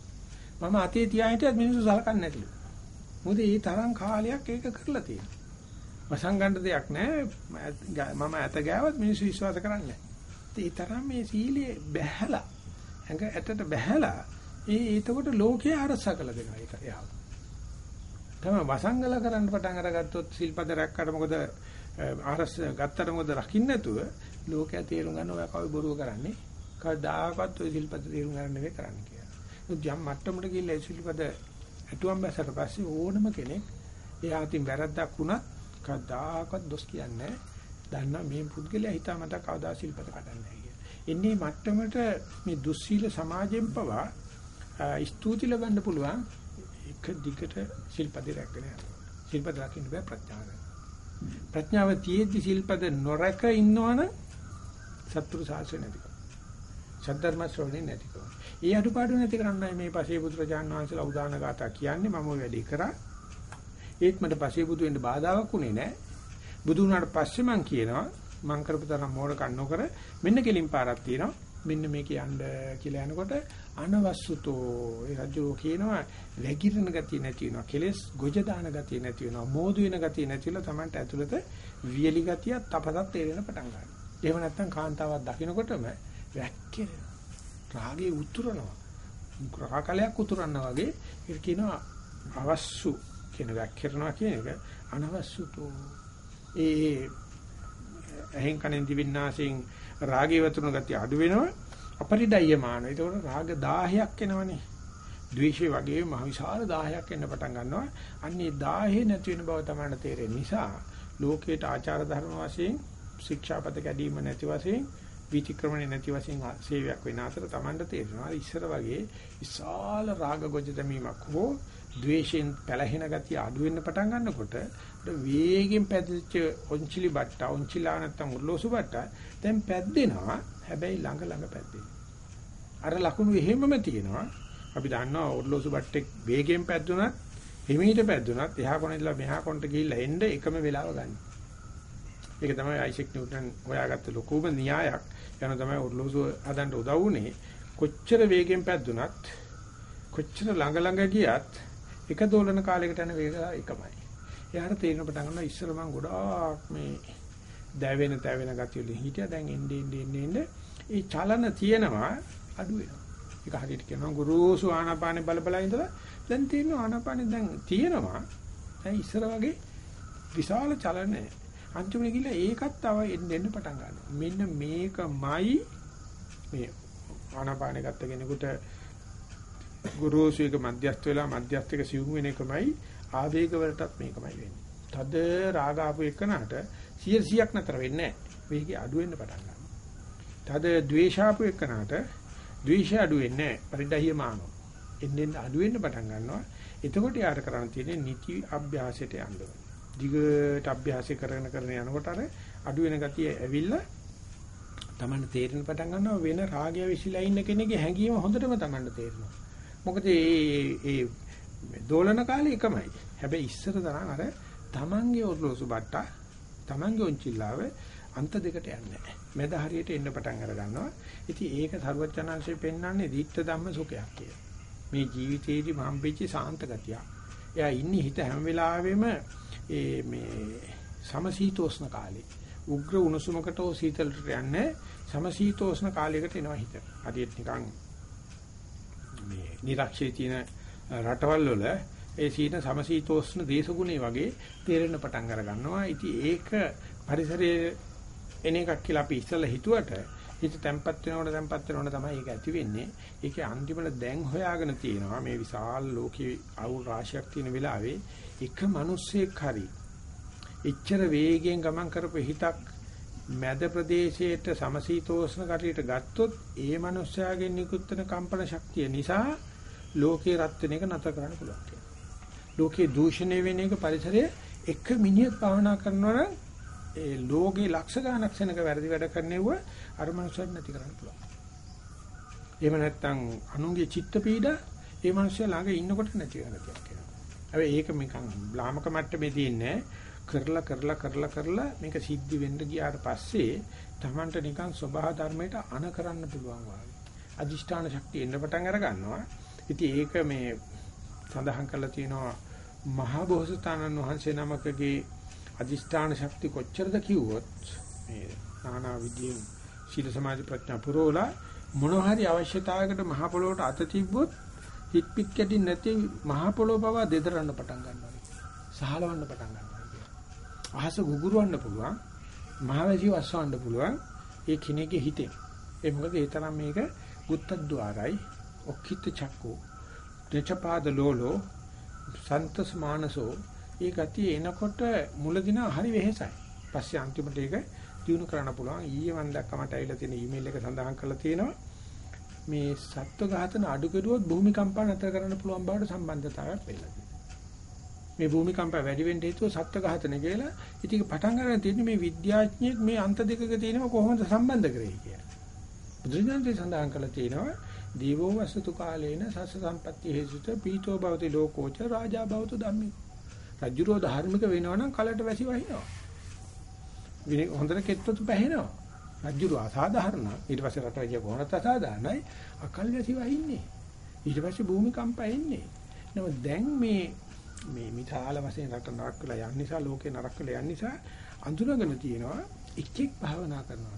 මම අතේ තියා හිටියත් මිනිස්සු සලකන්නේ නැතිලු. මොකද මේ තරම් කාලයක් ඒක කරලා තියෙනවා. වසංගණ්ඩ දෙයක් නැහැ. මම ඇත ගෑවත් මිනිස්සු විශ්වාස කරන්නේ නැහැ. ඒ තරම් මේ සීලයේ බැහැලා ඇඟ ඇටට බැහැලා ඒ එතකොට ලෝකේ අරසා කළ දෙනවා ඒක එයාව. තමයි වසංගල කරන්න පටන් අරගත්තොත් සිල්පද රැක්කට මොකද අරස් ගත්තට මොකද රකින්න නැතුව ලෝකයා තේරුම් ගන්න ඔය කවි බොරුව කරන්නේ. කවදාකවත් ඔය සිල්පද තේරුම් ගන්න නෙවෙයි කරන්නේ කියලා. යම් මට්ටමකට ගිහිල්ලා සිල්පද ඇතුම් බැසට පස්සේ ඕනම කෙනෙක් එයා අතින් වැරද්දක් වුණත් කවදාකවත් දොස් කියන්නේ නැහැ. දන්නා මේ පුද්ගලයා හිතාමතා කවදා සිල්පද කඩන්නේ නැහැ කියලා. එන්නේ මට්ටමට මේ දුස්සීල සමාජයෙන් පවා ස්තුති ලබන්න පුළුවන් එක දිගට ශිල්පදේ රැකගෙන යනවා. ශිල්පද රකින්න බෑ ප්‍රඥාව. ප්‍රඥාව තියෙද්දි සිල්පද නොරක ඉන්නවනම් සත්‍තුරු සාසන නැතිකම. සද්ධර්ම ශ්‍රවණේ නැතිකම. ඒ අඩුපාඩු නැති කරන්නයි මේ පසේ පුත්‍රජාන් වහන්සේලා උදාන ගාථා කියන්නේ මම ඔය වැඩේ කරා. ඒත් මට පසේ බුදු වෙන්න බාධාවක් උනේ නැහැ. බුදු වුණාට පස්සේ මම කියනවා මං කරපු තරම් මෝඩකම් නොකර මෙන්න කෙලින් පාරක් තියෙනවා. මෙන්න මේක යන්න කියලා යනකොට අනවස්සුතෝ ඒ රජු කියනවා වැగిරෙන ගතිය නැති වෙනවා කෙලස් ගොජ දාන ගතිය නැති වෙනවා මෝදු වෙන ගතිය නැතිලා Tamanට ඇතුළත වියලි ගතිය තපසත් තේරෙන පටන් ගන්නවා. එහෙම නැත්නම් කාන්තාවක් දකින්නකොටම වැක්කිරෙනවා. රාගේ උතුරනවා. රාකලයක් උතුරනවා වගේ ඒක කියනවා අවස්සු කියන වැක්කිරනවා කියන එක අනවස්සුතෝ. ඒ එහෙන් කනෙන් දිවින්නාසෙන් රාගේ වතුන ගතිය අඩු වෙනවා අපරිඩය්‍යමාන. ඒතකොට රාග 10ක් එනවනේ. ද්වේෂය වගේ මහ විශාල 10ක් එන්න පටන් ගන්නවා. අන්නේ 10 නැති වෙන බව තමයි තේරෙන්නේ. නිසා ලෝකේට ආචාර ධර්ම වශයෙන් ශික්ෂාපද කැඩීම නැති වශයෙන් විතික්‍රමණය නැති වශයෙන් සේවයක් වෙන අතර Tamanට තේරෙනවා ඉස්සර වගේ විශාල රාග ගොජ දැමීමක් හෝ ද්වේෂයෙන් පැලහෙන ගතිය අඩු වෙන්න පටන් ගන්නකොට වේගෙන් පැදිච්ච ඔන්චිලි බට්ටා ඔන්චිලා නැත්තම් උර්ලෝසු බට්ටා දැන් පැද්දෙනවා හැබැයි ළඟ ළඟ පැද්දෙනවා අර ලකුණු එහෙමම තියෙනවා අපි දන්නවා ඔර්ලෝසු බට්ටෙක් වේගෙන් පැද්දුනත් හිමීට පැද්දුනත් එහා කොන ඉඳලා මෙහා කොනට ගිහිල්ලා එන්න එකම වෙලාව ගන්න. ඒක තමයි අයිසෙක් නිව්ටන් හොයාගත්ත ලොකුම න්‍යායක්. යන තමයි ඔර්ලෝසු හදන්න උදව් වුනේ. කොච්චර වේගෙන් පැද්දුනත් කොච්චර ළඟ ළඟ ගියත් එක දෝලන කාලයකට යන වේගය එකමයි. එයාට තේරෙන පටන් ගන්නවා ඉස්සර මම ගොඩාක් මේ දැවෙන තැවෙන ගතිය වලින් හිටියා දැන් එන්නේ එන්නේ එන්නේ ඒ චලන තියෙනවා අඩු වෙනවා. ඒක හරියට කියනවා ගුරුසු ආනාපානෙ බල බල ඉඳලා දැන් තියෙනවා ආනාපානෙ දැන් තියෙනවා. දැන් ඉස්සර වගේ විශාල චලනය. අන්තිමට ගිහලා ඒකත් තව එන්න එන්න පටන් ගන්නවා. මෙන්න මේකමයි මේ ආනාපානෙ ගත්ත කෙනෙකුට ගුරුසු එක මධ්‍යස්ථ වෙලා මධ්‍යස්ථ එක සිවුම් වෙන එකමයි ආවේග වලටත් මේකමයි වෙන්නේ. තද රාග ආපු එකනට 100ක් නතර වෙන්නේ නැහැ. වේගය අඩු වෙන්න පටන් ගන්නවා. තද ද්වේෂ ආපු එකනට ද්වේෂය අඩු වෙන්නේ නැහැ. පරිඩහියමානෝ. එන්නෙන් අඩු වෙන්න පටන් ගන්නවා. එතකොට යාර කරන්න තියෙන්නේ නිති අභ්‍යාසයට යන්න ඕනේ. දිගට අභ්‍යාසය කරගෙන කරගෙන යනකොට අර අඩු වෙන ගතිය ඇවිල්ලා තමන්න තේරෙන පටන් ගන්නවා වෙන රාගය විශ්ලා ඉන්න කෙනෙක්ගේ හැඟීම හොඳටම තමන්න තේරෙනවා. මොකද මේ මේ දෝලන කාලේ එකමයි. හැබැයි ඉස්සර තරම් අර තමන්ගේ ඔරලෝසු බට්ටා තමන්ගේ ඔන්චිල්ලාව අන්ත දෙකට යන්නේ නැහැ. මැද හරියට එන්න පටන් අර ගන්නවා. ඉතින් ඒක සරුවචනාංශයෙන් පෙන්වන්නේ දීප්ත ධම්ම සුඛයක් කියලා. මේ ජීවිතේදී මහම්පෙච්ච සාන්ත ගතිය. එයා ඉන්නේ හිත හැම වෙලාවෙම ඒ මේ සමසීතෝස්න කාලේ. උග්‍ර උණුසුමකට හෝ සීතලට යන්නේ සමසීතෝස්න කාලයකට එනවා හිත. හරියට නිකන් මේ නිරක්ෂයේ තියෙන රටවල් වල ඒ සීන සමශීතෝෂ්ණ දේශගුණේ වගේ තේරෙන්න පටන් අර ගන්නවා. ඉතින් ඒක පරිසරයේ එන එකක් කියලා අපි ඉස්සෙල්ලා හිතුවට හිත තැම්පත් වෙනකොට තැම්පත් වෙනකොට තමයි ඒක ඇති වෙන්නේ. ඒකේ අන්තිමට දැන් හොයාගෙන තියෙනවා මේ විශාල ලෝකයේ අවුල් රාශියක් තියෙන වෙලාවේ එක මිනිස්සෙක් හරි එච්චර වේගයෙන් ගමන් කරපු හිතක් මැද ප්‍රදේශයේට සමශීතෝෂ්ණ කටියට ගත්තොත් ඒ මිනිස්යාගෙන් නිකුත් වෙන කම්පන ශක්තිය නිසා ලෝකේ රත් වෙන එක නතර කරන්න පුළුවන් කියලා. ලෝකේ දූෂණය වෙන එක පරිසරයේ එක මිනිහෙක් භාවනා කරනවා නම් ඒ ලෝකේ ලක්ෂ ගණනක් සෙනක වැරදි වැඩ කරනෙව අර මනුස්සයන් නැති කරන්න පුළුවන්. එහෙම නැත්නම් අනුන්ගේ චිත්ත පීඩ ඒ මනුස්සයා ළඟ ඉන්නකොට නැති වෙන දෙයක් කියලා. හැබැයි ඒක නිකන් බ්ලාමක මට්ටමේ තියෙන්නේ කරලා කරලා කරලා කරලා මේක සිද්ධ වෙන්න ගියාට පස්සේ Tamanට නිකන් සබහා ධර්මයට අන කරන්න පුළුවන් වගේ. අදිෂ්ඨාන ශක්තිය එන්න පටන් අර ගන්නවා. ඉතින් ඒක මේ සඳහන් කරලා තියෙනවා මහා බෝසතාණන් වහන්සේ නමකගේ අදිෂ්ඨාන ශක්ති කොච්චරද කිව්වොත් මේ নানা විදියෙන් සීල සමාධි ප්‍රඥා පුරෝලා මොන හරි අවශ්‍යතාවයකට මහ පොළොවට අත තිබ්බොත් හිට පිට කැටි නැති මහ පොළොව පවා දෙදරන්න පටන් ගන්නවා. සහලවන්න පටන් ගන්නවා. අහස ගුගුරවන්න පුළුවන්. මහවැසිය වස්සවන්න පුළුවන්. ඒ කෙනෙක්ගේ හිතේ. ඒ මොකද ඒ තරම් මේක ගුත්තද්්වාරයි ඔක්කිට චක්කෝ දචපාද ලෝලෝ සන්තස් මානසෝ ඒ ගතිය එනකොට මුලදින හරි වෙහෙසයි. පස්සේ අන්තිමට ඒක දිනු කරන්න පුළුවන්. ඊයේ මම දැක්ක මට ඇවිල්ලා තියෙන ඊමේල් එක සඳහන් කරලා තියෙනවා. මේ සත්ව ඝාතන අඩු කෙරුවොත් භූමිකම්පා නැතර කරන්න පුළුවන් බවට සම්බන්ධතාවයක් වෙලා තියෙනවා. මේ භූමිකම්ප වැඩි වෙන්න හේතුව සත්ත්ව ඝාතන කියලා. ඉතින් පටන් ගන්න තියෙන්නේ මේ විද්‍යාඥයෙක් මේ අන්ත දෙකක තියෙනව කොහොමද සම්බන්ධ කරේ කියලා. බුදුරජාණන් සඳහන් කළා තියෙනවා දීවෝ වසතු කාලේන සස්ස සම්පatti හේසුත පීතෝ භවති ලෝකෝච රාජා භවතු ධම්මි. රජුරෝ ධාර්මික වෙනවනම් කලට වැසි වහිනවා. විනේ හොඳට කෙත්වතු පැහැෙනවා. රජුරෝ අසාධාරණ. ඊට පස්සේ රට වැඩිය කොහොමද අසාධාරණයි? අකල් වැසි වහින්නේ. ඊට පස්සේ භූමිකම්ප එන්නේ. නමුත් දැන් මේ මේ මිතාල වශයෙන් රට නරක වෙලා යන නිසා ලෝකේ නරක වෙලා යන නිසා අඳුනගෙන තියෙනවා එක් එක් භාවනා කරනවා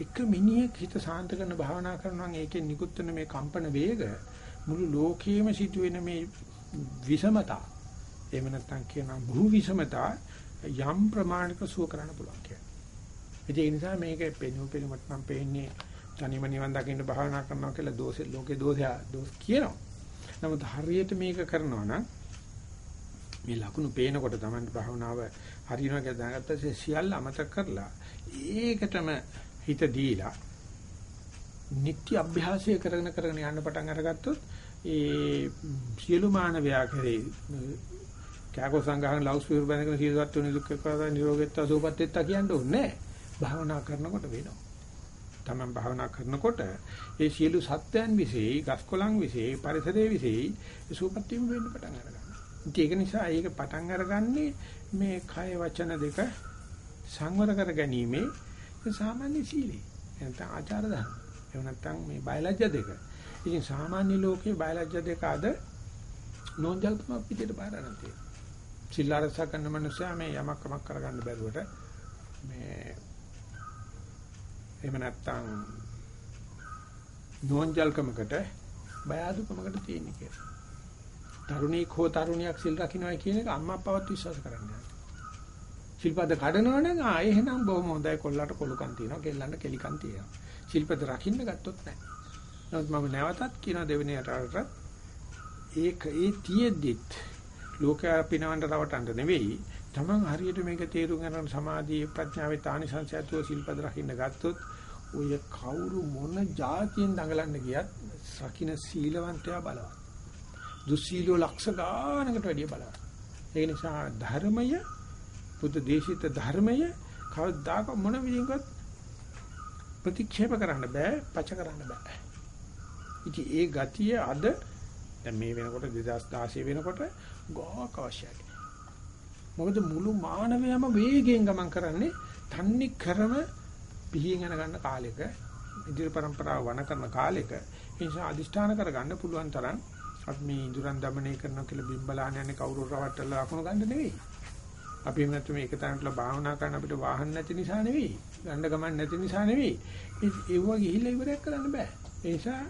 එක මිනිහෙක් හිත සාන්ත කරන භාවනා කරනවා නම් ඒකෙන් නිකුත් වෙන මේ කම්පන වේග මුළු ලෝකෙම සිදුවෙන මේ විෂමතා එහෙම නැත්නම් කියනවා භූ විෂමතා යම් ප්‍රමාණික සුව කරන්න පුළුවන් කියලා. ඒ නිසා මේක පෙනු පෙනුමත් නම් පේන්නේ තනියම නිවන් දකින්න භාවනා කරනවා කියලා දෝෂේ ලෝකේ දෝෂය දෝෂ කියනවා. නමුත් හරියට මේක කරනවා නම් මේ ලකුණු පේනකොට තමයි භාවනාව හරියනවා කියලා දැනගත්තා සියල්ල අමතක කරලා ඒකටම හිත දීලා නිත්‍ය අභ්‍යාසය කරගෙන කරගෙන යන්න පටන් අරගත්තොත් ඒ සියලු මානවයා කරේ කෑකෝ සංගහන ලවුස් ස්පීකර් බඳගෙන සියලුත් නිරුක්ක කරලා නිරෝගීත්ව සෝපත්ත්ත කියන්න ඕනේ භාවනා කරනකොට වෙනවා. තමන් භාවනා කරනකොට ඒ සියලු සත්‍යයන් විශේෂයි, ගස්කොලන් විශේෂයි, පරිසරයේ විශේෂයි සෝපත්තියම වෙන්න පටන් අරගන්නවා. ඒක නිසා ඒක පටන් අරගන්නේ මේ කය වචන දෙක සංවර කර ගැනීමේ සාමාන්‍ය සීලී. නැත්නම් ආචාර ධර්ම. එහෙම නැත්නම් මේ බයලජ්‍ය දෙක. ඉතින් සාමාන්‍ය ලෝකේ බයලජ්‍ය දෙක අද නෝන්ජල්කම පිටියට බාර ගන්න තියෙනවා. සිල් ආරක්ෂා කරන මනුස්සයා මේ යමක් කමක් කරගන්න බැරුවට මේ එහෙම නැත්නම් නෝන්ජල්කමකට බය අඩුකමකට තියෙන කියලා. තරුණීක හෝ තරුණියක් සිල් රකින්නයි කියන එක අම්මා අප්පවත් විශ්වාස කරන්නේ ශිල්පද කඩනවනම් ආ එහෙනම් බොහොම හොඳයි කොල්ලට කොලුකම් තියෙනවා කෙල්ලන්ට කෙලිකම් තියෙනවා. ශිල්පද රකින්න ගත්තොත් නැහැ. නමුත් මම නැවතත් කියන දෙවෙනි යටට ඒක ඒ තියෙද්දිත් ලෝකයා පිනවන්න රවටන්න නෙවෙයි තමන් හරියට මේක තේරුම් ගන්න සමාධියේ ප්‍රඥාවේ තානිසංසයතුව ශිල්පද රකින්න ගත්තොත් ඔය කවුරු මොන જાතියෙන් දඟලන්න ගියත් රකින්න සීලවන්තයා බලවත්. දුස්සීලෝ ලක්ෂ ගානකට වැඩිය බලවත්. ඒ නිසා ධර්මය බුද්ධ දේශිත ධර්මය කවදාක මොන විදිහකට ප්‍රතික්ෂේප කරන්න බෑ, පච කරන්න බෑ. ඉතින් ඒ ගතිය අද දැන් මේ වෙනකොට 2016 වෙනකොට ගෝක අවශ්‍යයි. මොකද මුළු මානවයම වේගයෙන් ගමන් කරන්නේ තන්නේ කරම පිහින් යන ගන්න කාලෙක ඉදිරි પરම්පරාව වණ කරන කාලෙක ඒ නිසා අදිෂ්ඨාන කරගන්න පුළුවන් තරම් අපි මේ ඉඳුරන් দমনය කරනවා කියලා බිම්බලාන යන්නේ කවුරු රවට්ටලා ලකුණු ගන්න නෙවෙයි. අපි එහෙම නැත්නම් මේක තැනටලා භාවනා කරන අපිට වාහන නැති නිසා නෙවෙයි. ගන්න ගමන් නැති නිසා නෙවෙයි. මේ ඒව ගිහිල්ලා ඉවරයක් කරන්න බෑ. ඒ නිසා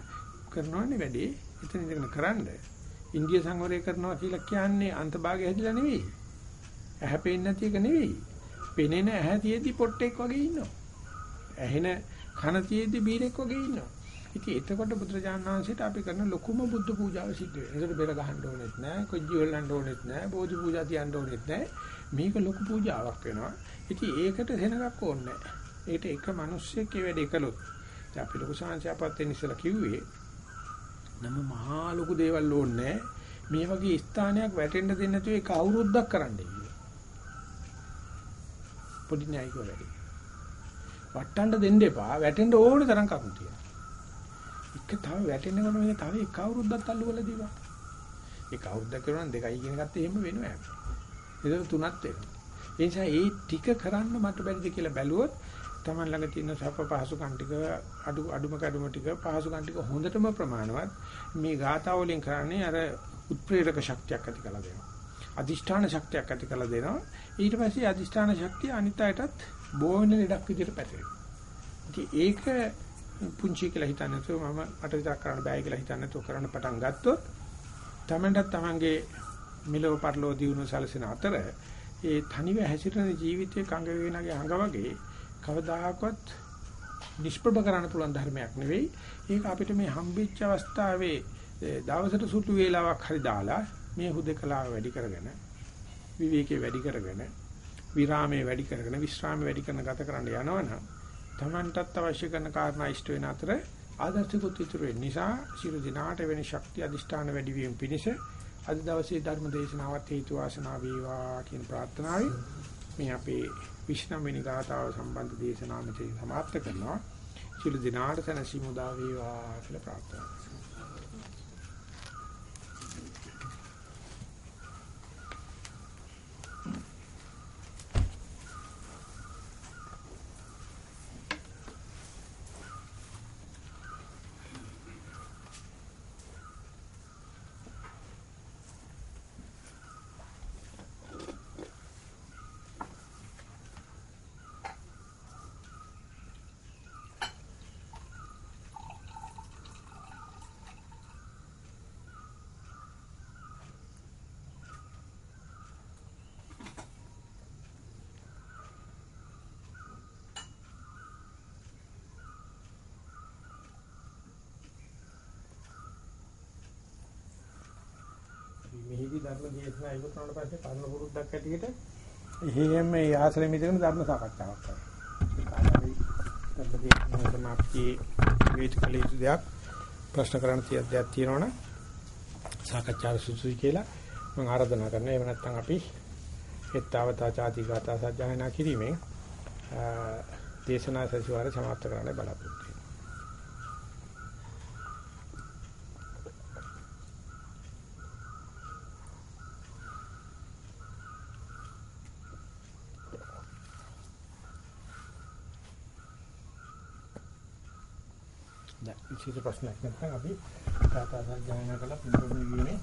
කරනවනේ වැඩේ එතන ඉඳගෙන කරන්න. ඉන්දිය සංවරය කරනවා කියලා කියන්නේ අන්තභාගය හැදිලා නෙවෙයි. ඇහැ පේන්නේ නැති එක නෙවෙයි. පෙනෙන ඇහැ තියේදී පොට්ටෙක් වගේ ඉන්නවා. ඇහෙන කන තියේදී බීරෙක් වගේ ඉන්නවා. ඉතින් එතකොට බුදුරජාණන් වහන්සේට අපි කරන ලොකුම බුද්ධ පූජාව සිද්ධ වෙනවා. ඒකට බෙර ගහන්න ඕනෙත් නෑ, කොජ්ජි වලන්න ඕනෙත් නෑ, බෝධි පූජා තියන්න ඕනෙත් නෑ. මේක ලොකු පූජාවක් වෙනවා. ඉතින් ඒකට සෙනගක් ඕනේ නෑ. ඒකට එක මිනිස්සෙක් ඒ වැඩේ කළොත් දැන් අපි ලොකු සංසයාපත් වෙන ඉස්සලා කිව්වේ නම මහා ලොකු දේවල් ඕනේ මේ වගේ ස්ථානයක් වැටෙන්න දෙන්නේ නැතුව ඒක අවුරුද්දක් කරන්න කියලා. පොඩි න්යායික වැඩි. වට්ටන්න දෙන්න එපා. වැටෙන්න ඕන තරම් කකුල් තියන්න. එක තව වැටෙනකොට මේ තව එක අවුරුද්දක් අල්ලු කරලා දීපන්. එක අවුරුද්දක් කරනවා නම් දෙකයි කියන එකත් එහෙම වෙනවා. ඒක තුනක් වෙනවා. ඒ නිසා ඒ ටික කරන්න මට බැරිද කියලා බැලුවොත් Taman ළඟ තියෙන සප පහසුකම් ටික අඩු අඩුම කඩුම ටික පහසුකම් ටික හොඳටම ප්‍රමාණවත් මේ ගාථා වලින් කරන්නේ අර උත්ප්‍රේරක ශක්තියක් ඇති කළ දෙනවා. අදිෂ්ඨාන ශක්තියක් ඇති කළ දෙනවා. ඊට පස්සේ අදිෂ්ඨාන ශක්තිය අනිත් අයටත් බෝවෙන ලඩක් විදිහට පැතිරෙනවා. ඉතින් ඒක පුංචි කියලා හිතන්නේ නැතුව මම මට විතර කරන්න බෑ කියලා හිතන්නේ නැතුව කරන්න පටන් ගත්තොත් තමන්ටත් තමන්ගේ මිලව පරලෝ දියුණු සැලසෙන අතර ඒ තනිව හැසිරෙන ජීවිතයේ කංග වේනගේ අඟ වගේ කවදාකවත් නිෂ්ප්‍රභ කරන්න පුළුවන් ධර්මයක් නෙවෙයි. ඒක අපිට මේ හම්බෙච්ච අවස්ථාවේ දවසට සුළු වේලාවක් හරි දාලා මේ හුදකලාව වැඩි කරගෙන විවේකේ වැඩි කරගෙන විරාමයේ වැඩි කරගෙන විශ්‍රාමයේ වැඩි කරන ගත කරන්න යනවනම් තමන්ටත් අවශ්‍ය කරන කාරණා ඉෂ්ට වෙන අතර ආදර්ශිකුත් ඉතුරු වෙන නිසා සියලු දිනාට වෙන ශක්තිය අධිෂ්ඨාන වැඩි වීම පිණිස අද දවසේ ධර්ම දේශනාවත් හේතු වාසනා වේවා කියන ප්‍රාර්ථනාවයි මේ අපේ විශ්නම් වෙනි ගාතාව සම්බන්ධ දේශනාව මෙතන සමාප්ත කරනවා. සියලු දිනාට සැනසීම උදා වේවා කියලා ප්‍රාර්ථනා කරනවා. ධර්ම දේශනා ඉවත් වුණාට පස්සේ කර්ම පුරුද්දක් ඇටියට එහෙම මේ ආශ්‍රය මිදගෙන ධර්ම සාකච්ඡාවක් කරනවා. ධර්ම දේශනා සමාප්තියේ වේදිකල යුතු දෙයක් ප්‍රශ්න කරන්න තියෙන දෙයක් තියෙනවනේ සාකච්ඡා සුසුයි කියලා මම ආරාධනා කරනවා. එහෙම නැත්නම් අපි හෙත්තාවතා ചാති ගාථා සජ්ජායනා කිරීමෙන් දේශනා සැසිවාරය සමාප්ත කරන්න බලාපොරොත්තු දැන් විශේෂ ප්‍රශ්නයක් නැත්නම් අපි කතා සංජානන කළ පිළිවෙල